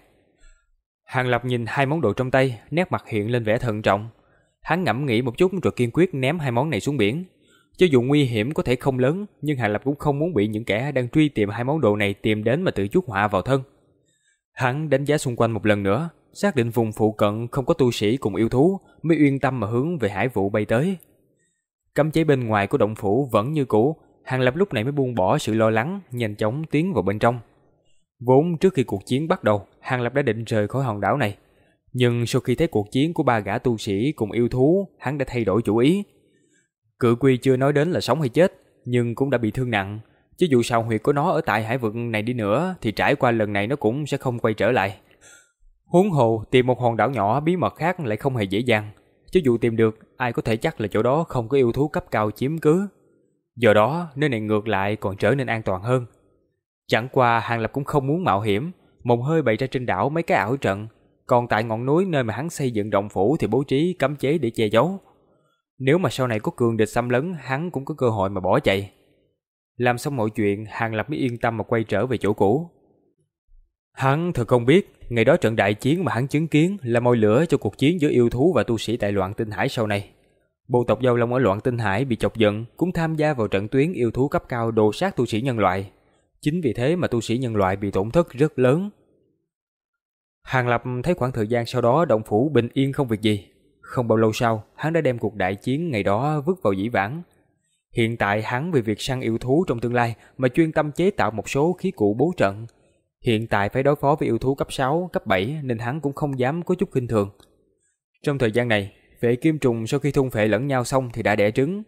Hàng Lập nhìn hai món đồ trong tay, nét mặt hiện lên vẻ thận trọng. Hắn ngẫm nghĩ một chút rồi kiên quyết ném hai món này xuống biển. Cho dù nguy hiểm có thể không lớn, nhưng Hàng Lập cũng không muốn bị những kẻ đang truy tìm hai món đồ này tìm đến mà tự chuốc họa vào thân. Hắn đánh giá xung quanh một lần nữa, xác định vùng phụ cận không có tu sĩ cùng yêu thú, mới yên tâm mà hướng về hải vụ bay tới. Cấm chế bên ngoài của động phủ vẫn như cũ, Hàng Lập lúc này mới buông bỏ sự lo lắng, nhanh chóng tiến vào bên trong. Vốn trước khi cuộc chiến bắt đầu, Hàng Lập đã định rời khỏi hòn đảo này. Nhưng sau khi thấy cuộc chiến của ba gã tu sĩ cùng yêu thú, hắn đã thay đổi chủ ý. Cự quy chưa nói đến là sống hay chết, nhưng cũng đã bị thương nặng. Chứ dù sao huyệt của nó ở tại hải vực này đi nữa, thì trải qua lần này nó cũng sẽ không quay trở lại. Huống hồ tìm một hòn đảo nhỏ bí mật khác lại không hề dễ dàng. Chứ dù tìm được, ai có thể chắc là chỗ đó không có yêu thú cấp cao chiếm cứ. Do đó, nơi này ngược lại còn trở nên an toàn hơn. Chẳng qua Hàng Lập cũng không muốn mạo hiểm, một hơi bày ra trên đảo mấy cái ảo trận, còn tại ngọn núi nơi mà hắn xây dựng động phủ thì bố trí cấm chế để che giấu. Nếu mà sau này có cường địch xâm lấn, hắn cũng có cơ hội mà bỏ chạy. Làm xong mọi chuyện, Hàng Lập mới yên tâm mà quay trở về chỗ cũ. Hắn thật không biết, ngày đó trận đại chiến mà hắn chứng kiến là mồi lửa cho cuộc chiến giữa yêu thú và tu sĩ tại loạn tinh hải sau này. Bộ tộc Giao Long ở loạn tinh hải bị chọc giận cũng tham gia vào trận tuyến yêu thú cấp cao đồ sát tu sĩ nhân loại. Chính vì thế mà tu sĩ nhân loại bị tổn thất rất lớn. Hàng Lập thấy khoảng thời gian sau đó động phủ bình yên không việc gì. Không bao lâu sau, hắn đã đem cuộc đại chiến ngày đó vứt vào dĩ vãng. Hiện tại hắn vì việc săn yêu thú trong tương lai mà chuyên tâm chế tạo một số khí cụ bố trận. Hiện tại phải đối phó với yêu thú cấp 6, cấp 7 nên hắn cũng không dám có chút kinh thường. Trong thời gian này, vệ kim trùng sau khi thôn phệ lẫn nhau xong thì đã đẻ trứng.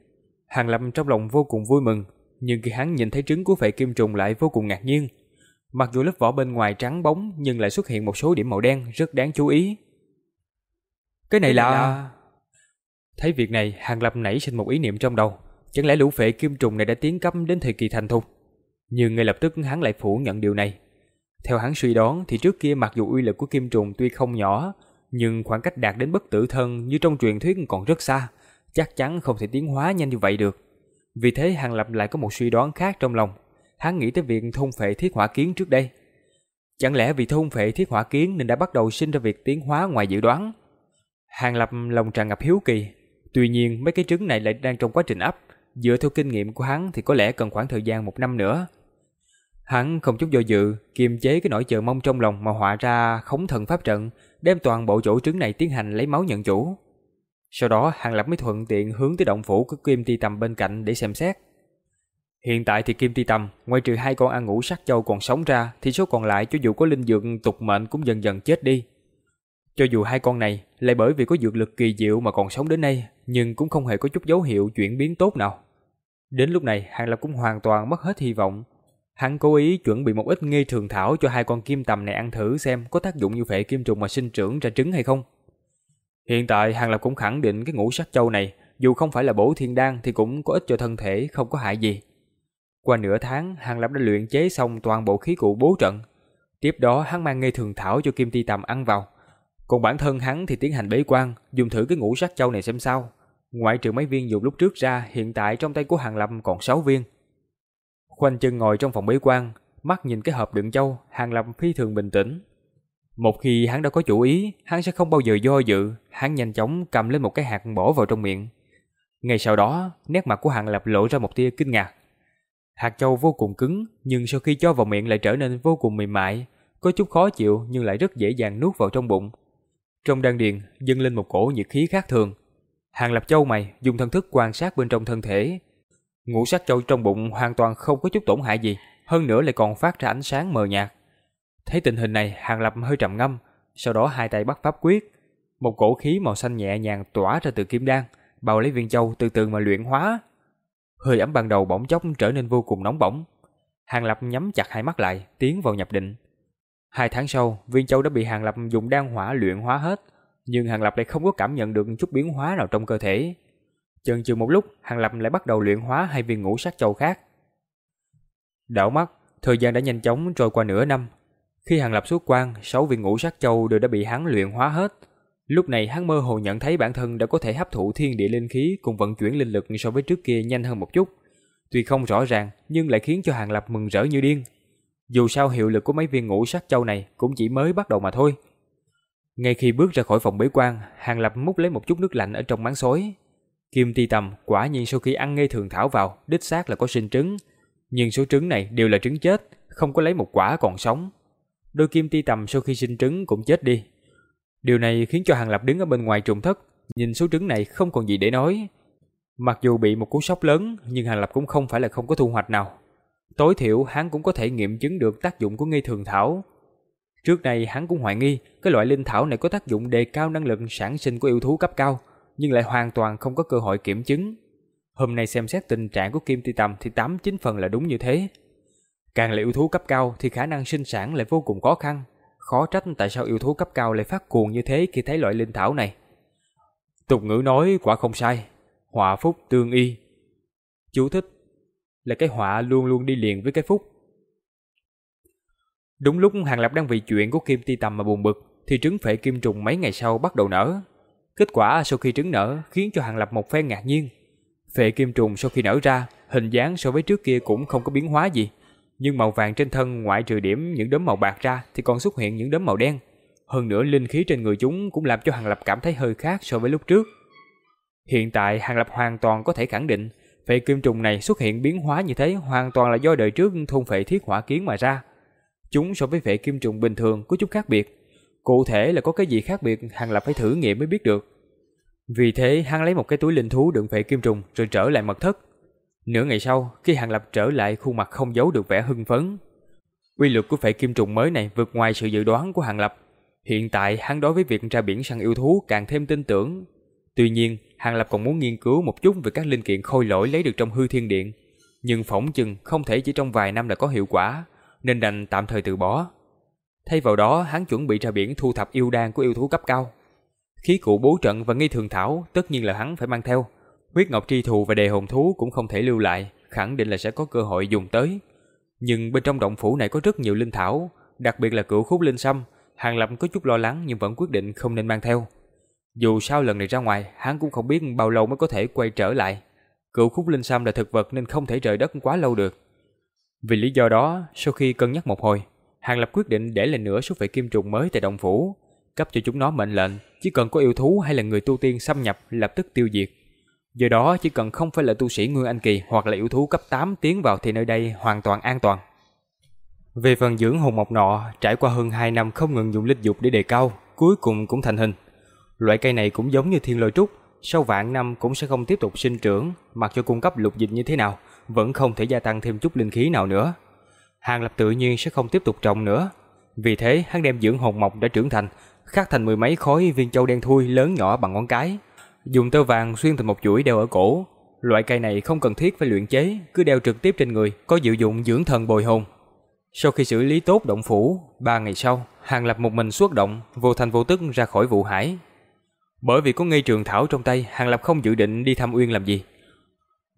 Hàng Lâm trong lòng vô cùng vui mừng, nhưng khi hắn nhìn thấy trứng của vệ kim trùng lại vô cùng ngạc nhiên. Mặc dù lớp vỏ bên ngoài trắng bóng nhưng lại xuất hiện một số điểm màu đen rất đáng chú ý. Cái này là... Thấy việc này, Hàng Lập nảy sinh một ý niệm trong đầu. Chẳng lẽ lũ phệ kim trùng này đã tiến cấp đến thời kỳ thành thục? Nhưng ngay lập tức hắn lại phủ nhận điều này. Theo hắn suy đoán thì trước kia mặc dù uy lực của kim trùng tuy không nhỏ, nhưng khoảng cách đạt đến bất tử thân như trong truyền thuyết còn rất xa, chắc chắn không thể tiến hóa nhanh như vậy được. Vì thế Hàng Lập lại có một suy đoán khác trong lòng. Hắn nghĩ tới việc thôn phệ thiết hỏa kiến trước đây. Chẳng lẽ vì thôn phệ thiết hỏa kiến nên đã bắt đầu sinh ra việc tiến hóa ngoài dự đoán? Hàng Lập lòng tràn ngập hiếu kỳ. Tuy nhiên mấy cái trứng này lại đang trong quá trình ấp. Dựa theo kinh nghiệm của hắn thì có lẽ cần khoảng thời gian một năm nữa. Hắn không chút do dự, kiềm chế cái nỗi chờ mong trong lòng mà họa ra khống thần pháp trận, đem toàn bộ chỗ trứng này tiến hành lấy máu nhận chủ. Sau đó Hàng Lập mới thuận tiện hướng tới động phủ của Kim Ti Tầm bên cạnh để xem xét. Hiện tại thì Kim Ti Tầm, ngoài trừ hai con ăn ngủ sắc châu còn sống ra, thì số còn lại cho dù có linh dược tục mệnh cũng dần dần chết đi. Cho dù hai con này lại bởi vì có dược lực kỳ diệu mà còn sống đến nay, nhưng cũng không hề có chút dấu hiệu chuyển biến tốt nào. Đến lúc này, Hàng Lập cũng hoàn toàn mất hết hy vọng. Hắn cố ý chuẩn bị một ít nghi thường thảo cho hai con kim tầm này ăn thử xem có tác dụng như phệ kim trùng mà sinh trưởng ra trứng hay không. Hiện tại Hàng Lập cũng khẳng định cái ngũ sắc châu này, dù không phải là bổ thiên đan thì cũng có ích cho thân thể, không có hại gì. Qua nửa tháng, Hàng Lập đã luyện chế xong toàn bộ khí cụ bố trận. Tiếp đó hắn mang nghi thường thảo cho Kim Ti Tầm ăn vào, còn bản thân hắn thì tiến hành bế quan, dùng thử cái ngũ sắc châu này xem sao. Ngoại trừ mấy viên dùng lúc trước ra, hiện tại trong tay của Hàng Lâm còn 6 viên. Khoanh chân ngồi trong phòng bế quan, mắt nhìn cái hộp đựng châu, Hàng Lập phi thường bình tĩnh. Một khi hắn đã có chủ ý, hắn sẽ không bao giờ do dự, hắn nhanh chóng cầm lên một cái hạt bỏ vào trong miệng. Ngay sau đó, nét mặt của Hàng Lập lộ ra một tia kinh ngạc. Hạt châu vô cùng cứng, nhưng sau khi cho vào miệng lại trở nên vô cùng mềm mại, có chút khó chịu nhưng lại rất dễ dàng nuốt vào trong bụng. Trong đan điền dâng lên một cổ nhiệt khí khác thường. Hàng Lập Châu mày dùng thần thức quan sát bên trong thân thể. Ngũ sắc châu trong bụng hoàn toàn không có chút tổn hại gì, hơn nữa lại còn phát ra ánh sáng mờ nhạt. Thấy tình hình này, Hàng Lập hơi trầm ngâm, sau đó hai tay bắt pháp quyết, một cổ khí màu xanh nhẹ nhàng tỏa ra từ kim đan, bao lấy viên châu từ từ mà luyện hóa. Hơi ấm ban đầu bỗng chốc trở nên vô cùng nóng bỏng. Hàng Lập nhắm chặt hai mắt lại, tiến vào nhập định. Hai tháng sau, viên châu đã bị Hàng Lập dùng đan hỏa luyện hóa hết, nhưng Hàng Lập lại không có cảm nhận được chút biến hóa nào trong cơ thể. Chần chừ một lúc, Hàng Lập lại bắt đầu luyện hóa hai viên ngũ sắc châu khác. Đảo mắt, thời gian đã nhanh chóng trôi qua nửa năm. Khi Hàng Lập xuất quan, sáu viên ngũ sắc châu đều đã bị hắn luyện hóa hết. Lúc này hắn mơ hồ nhận thấy bản thân đã có thể hấp thụ thiên địa linh khí cùng vận chuyển linh lực so với trước kia nhanh hơn một chút. Tuy không rõ ràng, nhưng lại khiến cho Hàng Lập mừng rỡ như điên. Dù sao hiệu lực của mấy viên ngũ sắc châu này cũng chỉ mới bắt đầu mà thôi. Ngay khi bước ra khỏi phòng bế quan, Hàng Lập múc lấy một chút nước lạnh ở trong máng xối. Kim ti tầm quả nhiên sau khi ăn ngây thường thảo vào, đích xác là có sinh trứng. Nhưng số trứng này đều là trứng chết, không có lấy một quả còn sống. Đôi kim ti tầm sau khi sinh trứng cũng chết đi. Điều này khiến cho Hàng Lập đứng ở bên ngoài trùng thất, nhìn số trứng này không còn gì để nói. Mặc dù bị một cú sốc lớn, nhưng Hàng Lập cũng không phải là không có thu hoạch nào. Tối thiểu hắn cũng có thể nghiệm chứng được tác dụng của ngây thường thảo. Trước đây hắn cũng hoài nghi cái loại linh thảo này có tác dụng đề cao năng lực sản sinh của yêu thú cấp cao, nhưng lại hoàn toàn không có cơ hội kiểm chứng. Hôm nay xem xét tình trạng của Kim Ti Tầm thì 8-9 phần là đúng như thế. Càng là yêu thú cấp cao thì khả năng sinh sản lại vô cùng khó khăn. Khó trách tại sao yêu thú cấp cao lại phát cuồng như thế khi thấy loại linh thảo này. Tục ngữ nói quả không sai, họa phúc tương y. Chú thích là cái họa luôn luôn đi liền với cái phúc. Đúng lúc Hàng Lập đang vì chuyện của Kim Ti Tầm mà buồn bực, thì trứng phệ kim trùng mấy ngày sau bắt đầu nở. Kết quả sau khi trứng nở khiến cho Hàng Lập một phen ngạc nhiên. Phệ kim trùng sau khi nở ra, hình dáng so với trước kia cũng không có biến hóa gì. Nhưng màu vàng trên thân ngoại trừ điểm những đốm màu bạc ra thì còn xuất hiện những đốm màu đen. Hơn nữa linh khí trên người chúng cũng làm cho Hàng Lập cảm thấy hơi khác so với lúc trước. Hiện tại Hàng Lập hoàn toàn có thể khẳng định phệ kim trùng này xuất hiện biến hóa như thế hoàn toàn là do đời trước thôn phệ thiết hỏa kiến mà ra. Chúng so với phệ kim trùng bình thường có chút khác biệt. Cụ thể là có cái gì khác biệt Hàng Lập phải thử nghiệm mới biết được. Vì thế hắn lấy một cái túi linh thú đựng phệ kim trùng rồi trở lại mật thất. Nửa ngày sau, khi Hàng Lập trở lại khuôn mặt không giấu được vẻ hưng phấn. Quy luật của phệ kim trùng mới này vượt ngoài sự dự đoán của Hàng Lập. Hiện tại hắn đối với việc ra biển săn yêu thú càng thêm tin tưởng. Tuy nhiên, Hàng Lập còn muốn nghiên cứu một chút về các linh kiện khôi lỗi lấy được trong hư thiên điện. Nhưng phỏng chừng không thể chỉ trong vài năm là có hiệu quả, nên đành tạm thời từ bỏ. Thay vào đó, hắn chuẩn bị ra biển thu thập yêu đan của yêu thú cấp cao. Khí cụ bố trận và nghi thường thảo tất nhiên là hắn phải mang theo. Huyết ngọc tri thù và đề hồn thú cũng không thể lưu lại, khẳng định là sẽ có cơ hội dùng tới. Nhưng bên trong động phủ này có rất nhiều linh thảo, đặc biệt là cửu khúc linh sâm, Hàng Lập có chút lo lắng nhưng vẫn quyết định không nên mang theo. Dù sao lần này ra ngoài, hắn cũng không biết bao lâu mới có thể quay trở lại. Cửu khúc linh sâm là thực vật nên không thể rời đất quá lâu được. Vì lý do đó, sau khi cân nhắc một hồi, Hàng Lập quyết định để lại nửa số vệ kim trùng mới tại động phủ, cấp cho chúng nó mệnh lệnh, chỉ cần có yêu thú hay là người tu tiên xâm nhập lập tức tiêu diệt. Do đó chỉ cần không phải là tu sĩ ngư Anh Kỳ hoặc là yêu thú cấp 8 tiến vào thì nơi đây hoàn toàn an toàn. Về phần dưỡng hồn mộc nọ, trải qua hơn 2 năm không ngừng dùng linh dục để đề cao, cuối cùng cũng thành hình. Loại cây này cũng giống như thiên lôi trúc, sau vạn năm cũng sẽ không tiếp tục sinh trưởng, mặc cho cung cấp lục dịch như thế nào, vẫn không thể gia tăng thêm chút linh khí nào nữa. Hàng Lập tự nhiên sẽ không tiếp tục trồng nữa. Vì thế, hắn đem dưỡng hồn mộc đã trưởng thành, khắc thành mười mấy khối viên châu đen thui lớn nhỏ bằng ngón cái, dùng tơ vàng xuyên thành một chuỗi đeo ở cổ. Loại cây này không cần thiết phải luyện chế, cứ đeo trực tiếp trên người, có dự dụng dưỡng thần bồi hồn. Sau khi xử lý tốt động phủ, ba ngày sau, Hàng Lập một mình xuất động, vô thành vô tức ra khỏi vụ hải. Bởi vì có ngây trường thảo trong tay, Hàng Lập không dự định đi thăm uyên làm gì.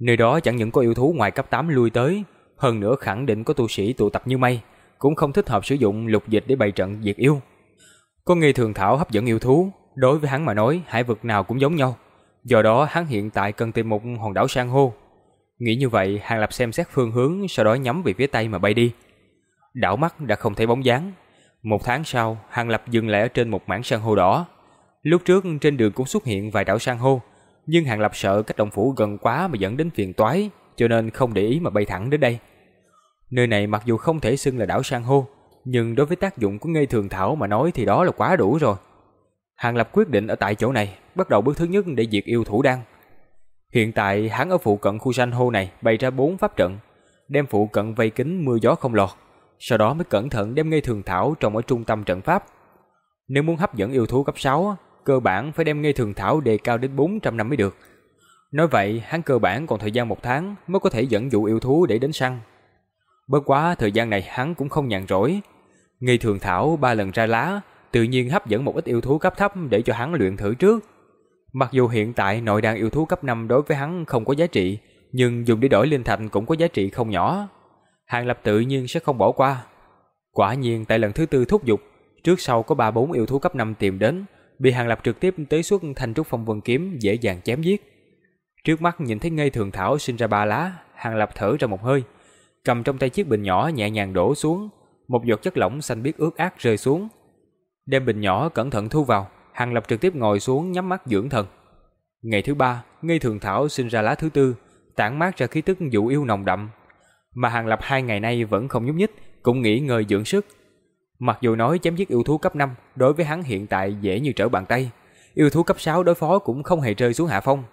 Nơi đó chẳng những có yêu thú ngoài cấp 8 lui tới, hơn nữa khẳng định có tu sĩ tụ tập như mây, cũng không thích hợp sử dụng lục dịch để bày trận diệt yêu. Có nghi thường thảo hấp dẫn yêu thú, đối với hắn mà nói hải vực nào cũng giống nhau. Do đó hắn hiện tại cần tìm một hòn đảo san hô. Nghĩ như vậy, Hàng Lập xem xét phương hướng, sau đó nhắm về phía tây mà bay đi. Đảo mắt đã không thấy bóng dáng. Một tháng sau, Hàng Lập dừng lại ở trên một mảng san hô đỏ. Lúc trước trên đường cũng xuất hiện vài đảo san hô, nhưng Hàng Lập sợ cách động phủ gần quá mà dẫn đến phiền toái, cho nên không để ý mà bay thẳng đến đây. Nơi này mặc dù không thể xưng là đảo san hô, nhưng đối với tác dụng của ngây thường thảo mà nói thì đó là quá đủ rồi. Hàng Lập quyết định ở tại chỗ này, bắt đầu bước thứ nhất để diệt yêu thủ đan. Hiện tại hắn ở phụ cận khu san hô này bày ra bốn pháp trận, đem phụ cận vây kín mưa gió không lọt, sau đó mới cẩn thận đem ngây thường thảo trồng ở trung tâm trận pháp. Nếu muốn hấp dẫn yêu thú cấp 6, cơ bản phải đem ngây thường thảo đề cao đến 400 năm mới được. Nói vậy, hắn cơ bản còn thời gian một tháng mới có thể dẫn dụ yêu thú để đến săn. Bất quá thời gian này hắn cũng không nhàn rỗi. Nghi thường thảo ba lần ra lá, tự nhiên hấp dẫn một ít yêu thú cấp thấp để cho hắn luyện thử trước. Mặc dù hiện tại nội đan yêu thú cấp 5 đối với hắn không có giá trị, nhưng dùng để đổi linh thạch cũng có giá trị không nhỏ. Hàng Lập tự nhiên sẽ không bỏ qua. Quả nhiên tại lần thứ tư thúc giục, trước sau có ba bốn yêu thú cấp 5 tìm đến, bị Hàng Lập trực tiếp tới suốt thanh trúc phong vân kiếm dễ dàng chém giết. Trước mắt nhìn thấy ngây thường thảo sinh ra ba lá, Hàng Lập thở ra một hơi, cầm trong tay chiếc bình nhỏ nhẹ nhàng đổ xuống, một giọt chất lỏng xanh biếc ướt át rơi xuống. Đem bình nhỏ cẩn thận thu vào, Hàng Lập trực tiếp ngồi xuống nhắm mắt dưỡng thần. Ngày thứ ba, ngây thường thảo sinh ra lá thứ tư, tản mát ra khí tức dụ yêu nồng đậm. Mà Hàng Lập hai ngày nay vẫn không nhúc nhích, cũng nghỉ ngơi dưỡng sức. Mặc dù nói chém giết yêu thú cấp 5 đối với hắn hiện tại dễ như trở bàn tay, yêu thú cấp 6 đối phó cũng không hề rơi xuống hạ phong.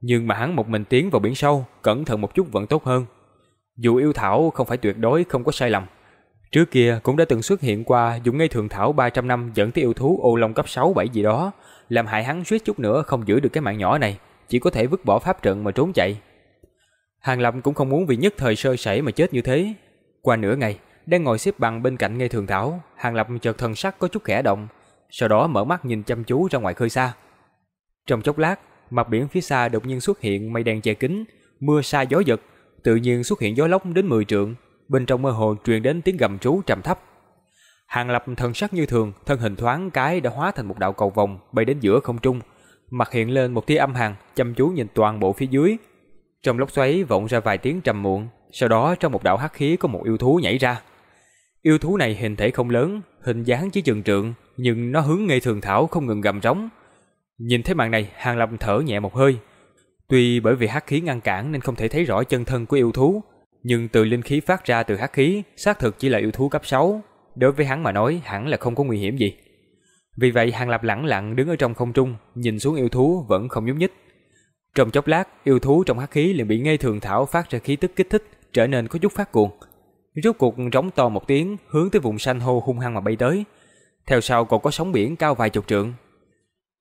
Nhưng mà hắn một mình tiến vào biển sâu, cẩn thận một chút vẫn tốt hơn. Dù yêu thảo không phải tuyệt đối không có sai lầm. Trước kia cũng đã từng xuất hiện qua dùng ngay thường thảo 300 năm dẫn tới yêu thú ô long cấp 6 7 gì đó, làm hại hắn suýt chút nữa không giữ được cái mạng nhỏ này, chỉ có thể vứt bỏ pháp trận mà trốn chạy. Hàng Lập cũng không muốn vì nhất thời sơ sẩy mà chết như thế. Qua nửa ngày, đang ngồi xếp bằng bên cạnh ngay thường thảo, Hàng Lập chợt thần sắc có chút khẽ động, sau đó mở mắt nhìn chăm chú ra ngoài khơi xa. Trong chốc lát, mặt biển phía xa đột nhiên xuất hiện mây đen che kín, mưa sa gió giật, tự nhiên xuất hiện gió lốc đến 10 trượng, bên trong mơ hồ truyền đến tiếng gầm rú trầm thấp. Hàng Lập thần sắc như thường, thân hình thoáng cái đã hóa thành một đạo cầu vòng bay đến giữa không trung, mặt hiện lên một tia âm hàn, chăm chú nhìn toàn bộ phía dưới. Trong lốc xoáy vọng ra vài tiếng trầm muộn, sau đó trong một đạo hắc khí có một yêu thú nhảy ra. Yêu thú này hình thể không lớn, hình dáng chỉ chừng trượng, nhưng nó hướng ngay thường thảo không ngừng gầm rống. Nhìn thấy màn này, Hàng Lập thở nhẹ một hơi. Tuy bởi vì hắc khí ngăn cản nên không thể thấy rõ chân thân của yêu thú, nhưng từ linh khí phát ra từ hắc khí, xác thực chỉ là yêu thú cấp 6, đối với hắn mà nói hẳn là không có nguy hiểm gì. Vì vậy Hàng Lập lẳng lặng đứng ở trong không trung, nhìn xuống yêu thú vẫn không nhúc nhích. Trong chốc lát, yêu thú trong hắc khí liền bị ngây thường thảo phát ra khí tức kích thích, trở nên có chút phát cuồng. Rốt cuộc rống to một tiếng, hướng tới vùng xanh hô hung hăng mà bay tới. Theo sau còn có sóng biển cao vài chục trượng.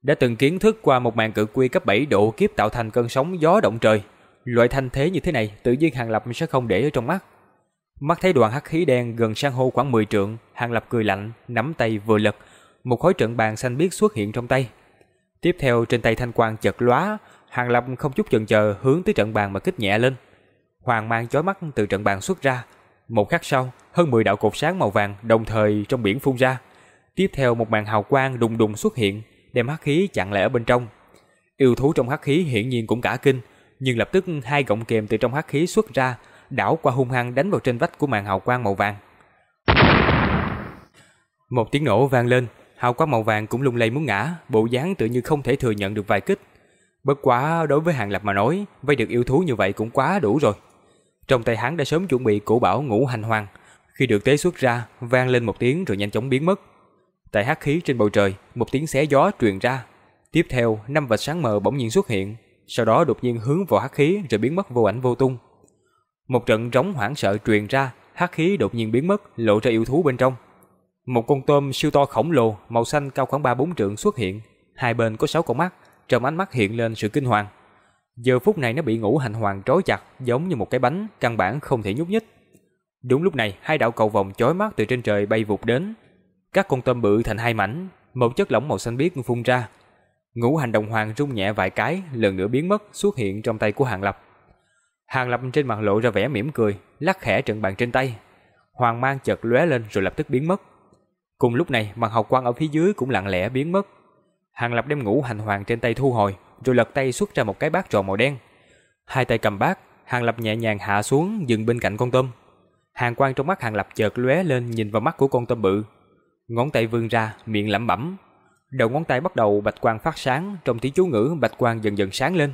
Đã từng kiến thức qua một màn cự quy cấp 7 độ kiếp tạo thành cơn sóng gió động trời. Loại thanh thế như thế này, tự nhiên Hàng Lập sẽ không để ở trong mắt. Mắt thấy đoàn hắc khí đen gần sang hô khoảng 10 trượng, Hàng Lập cười lạnh, nắm tay vừa lật, một khối trận bàn xanh biếc xuất hiện trong tay. Tiếp theo trên tay thanh quang chợt lóa, Hàng Lập không chút chần chờ hướng tới trận bàn mà kích nhẹ lên. Hoàng mang chói mắt từ trận bàn xuất ra. Một khắc sau, hơn 10 đạo cột sáng màu vàng đồng thời trong biển phun ra. Tiếp theo một màn hào quang đùng đùng xuất hiện, đem hắc khí chặn lại ở bên trong. Yêu thú trong hắc khí hiển nhiên cũng cả kinh, nhưng lập tức hai gọng kềm từ trong hắc khí xuất ra, đảo qua hung hăng đánh vào trên vách của màn hào quang màu vàng. Một tiếng nổ vang lên, hào quang màu vàng cũng lung lay muốn ngã, bộ dáng tự như không thể thừa nhận được vài kích. Bất quá đối với Hàng Lập mà nói, vây được yêu thú như vậy cũng quá đủ rồi. Trong tay hắn đã sớm chuẩn bị cổ bảo ngũ hành hoàng, khi được tế xuất ra, vang lên một tiếng rồi nhanh chóng biến mất. Tại hắc khí trên bầu trời, một tiếng xé gió truyền ra. Tiếp theo, năm vệt sáng mờ bỗng nhiên xuất hiện, sau đó đột nhiên hướng vào hắc khí rồi biến mất vô ảnh vô tung. Một trận trống hoảng sợ truyền ra, hắc khí đột nhiên biến mất, lộ ra yêu thú bên trong. Một con tôm siêu to khổng lồ, màu xanh cao khoảng 3-4 trượng xuất hiện, hai bên có sáu con mắt, trong ánh mắt hiện lên sự kinh hoàng. Giờ phút này nó bị ngũ hành hoàng trói chặt, giống như một cái bánh, căn bản không thể nhúc nhích. Đúng lúc này, hai đạo cầu vòng chói mắt từ trên trời bay vụt đến. Các con tôm bự thành hai mảnh, một chất lỏng màu xanh biếc phun ra. Ngũ hành đồng hoàng rung nhẹ vài cái, lần nữa biến mất, xuất hiện trong tay của Hàng Lập. Hàng Lập trên mặt lộ ra vẻ mỉm cười, lắc khẽ trận bàn trên tay. Hoàng mang chợt lóe lên rồi lập tức biến mất. Cùng lúc này, màn học quang ở phía dưới cũng lặng lẽ biến mất. Hàng Lập đem ngũ hành hoàng trên tay thu hồi, rồi lật tay xuất ra một cái bát tròn màu đen. Hai tay cầm bát, Hàng Lập nhẹ nhàng hạ xuống dừng bên cạnh con tôm. Hàng quang trong mắt Hàng Lập chợt lóe lên nhìn vào mắt của con tôm bự. Ngón tay vươn ra, miệng lẩm bẩm. Đầu ngón tay bắt đầu bạch quang phát sáng, trong tiếng chú ngữ bạch quang dần dần sáng lên.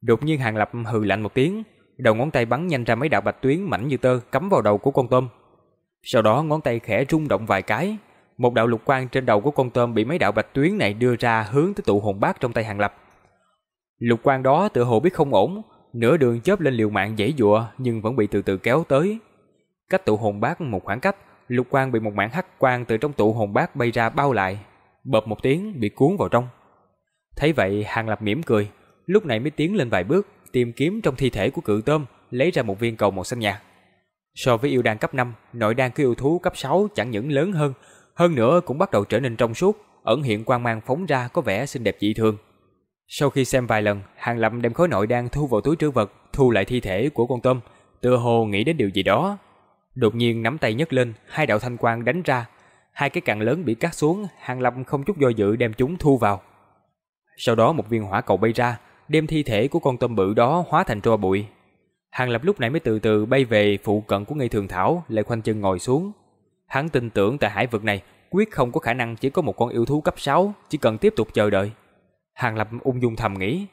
Đột nhiên Hàng Lập hừ lạnh một tiếng, đầu ngón tay bắn nhanh ra mấy đạo bạch tuyến mảnh như tơ cắm vào đầu của con tôm. Sau đó ngón tay khẽ rung động vài cái, một đạo lục quang trên đầu của con tôm bị mấy đạo bạch tuyến này đưa ra hướng tới tụ hồn bát trong tay Hàng Lập. Lục quang đó tựa hồ biết không ổn, nửa đường chớp lên liều mạng dãy dụa nhưng vẫn bị từ từ kéo tới. Cách tụ hồn bát một khoảng cách, lục quang bị một mảng hắc quang từ trong tụ hồn bát bay ra bao lại, bập một tiếng bị cuốn vào trong. Thấy vậy, Hàng Lập mỉm cười, lúc này mới tiến lên vài bước, tìm kiếm trong thi thể của cự tôm, lấy ra một viên cầu màu xanh nhạt. So với yêu đan cấp 5, nội đan của yêu thú cấp 6 chẳng những lớn hơn, hơn nữa cũng bắt đầu trở nên trong suốt, ẩn hiện quang mang phóng ra có vẻ xinh đẹp dị thường. Sau khi xem vài lần, Hàng Lập đem khối nội đan thu vào túi trữ vật, thu lại thi thể của con tôm, tựa hồ nghĩ đến điều gì đó. Đột nhiên nắm tay nhấc lên, hai đạo thanh quang đánh ra, hai cái cạn lớn bị cắt xuống, Hàng lâm không chút do dự đem chúng thu vào. Sau đó một viên hỏa cầu bay ra, đem thi thể của con tôm bự đó hóa thành tro bụi. Hàng Lập lúc này mới từ từ bay về phụ cận của ngây thường thảo, lại khoanh chân ngồi xuống. Hắn tin tưởng tại hải vực này quyết không có khả năng chỉ có một con yêu thú cấp 6, chỉ cần tiếp tục chờ đợi. Hàng Lập ung dung thầm nghĩ,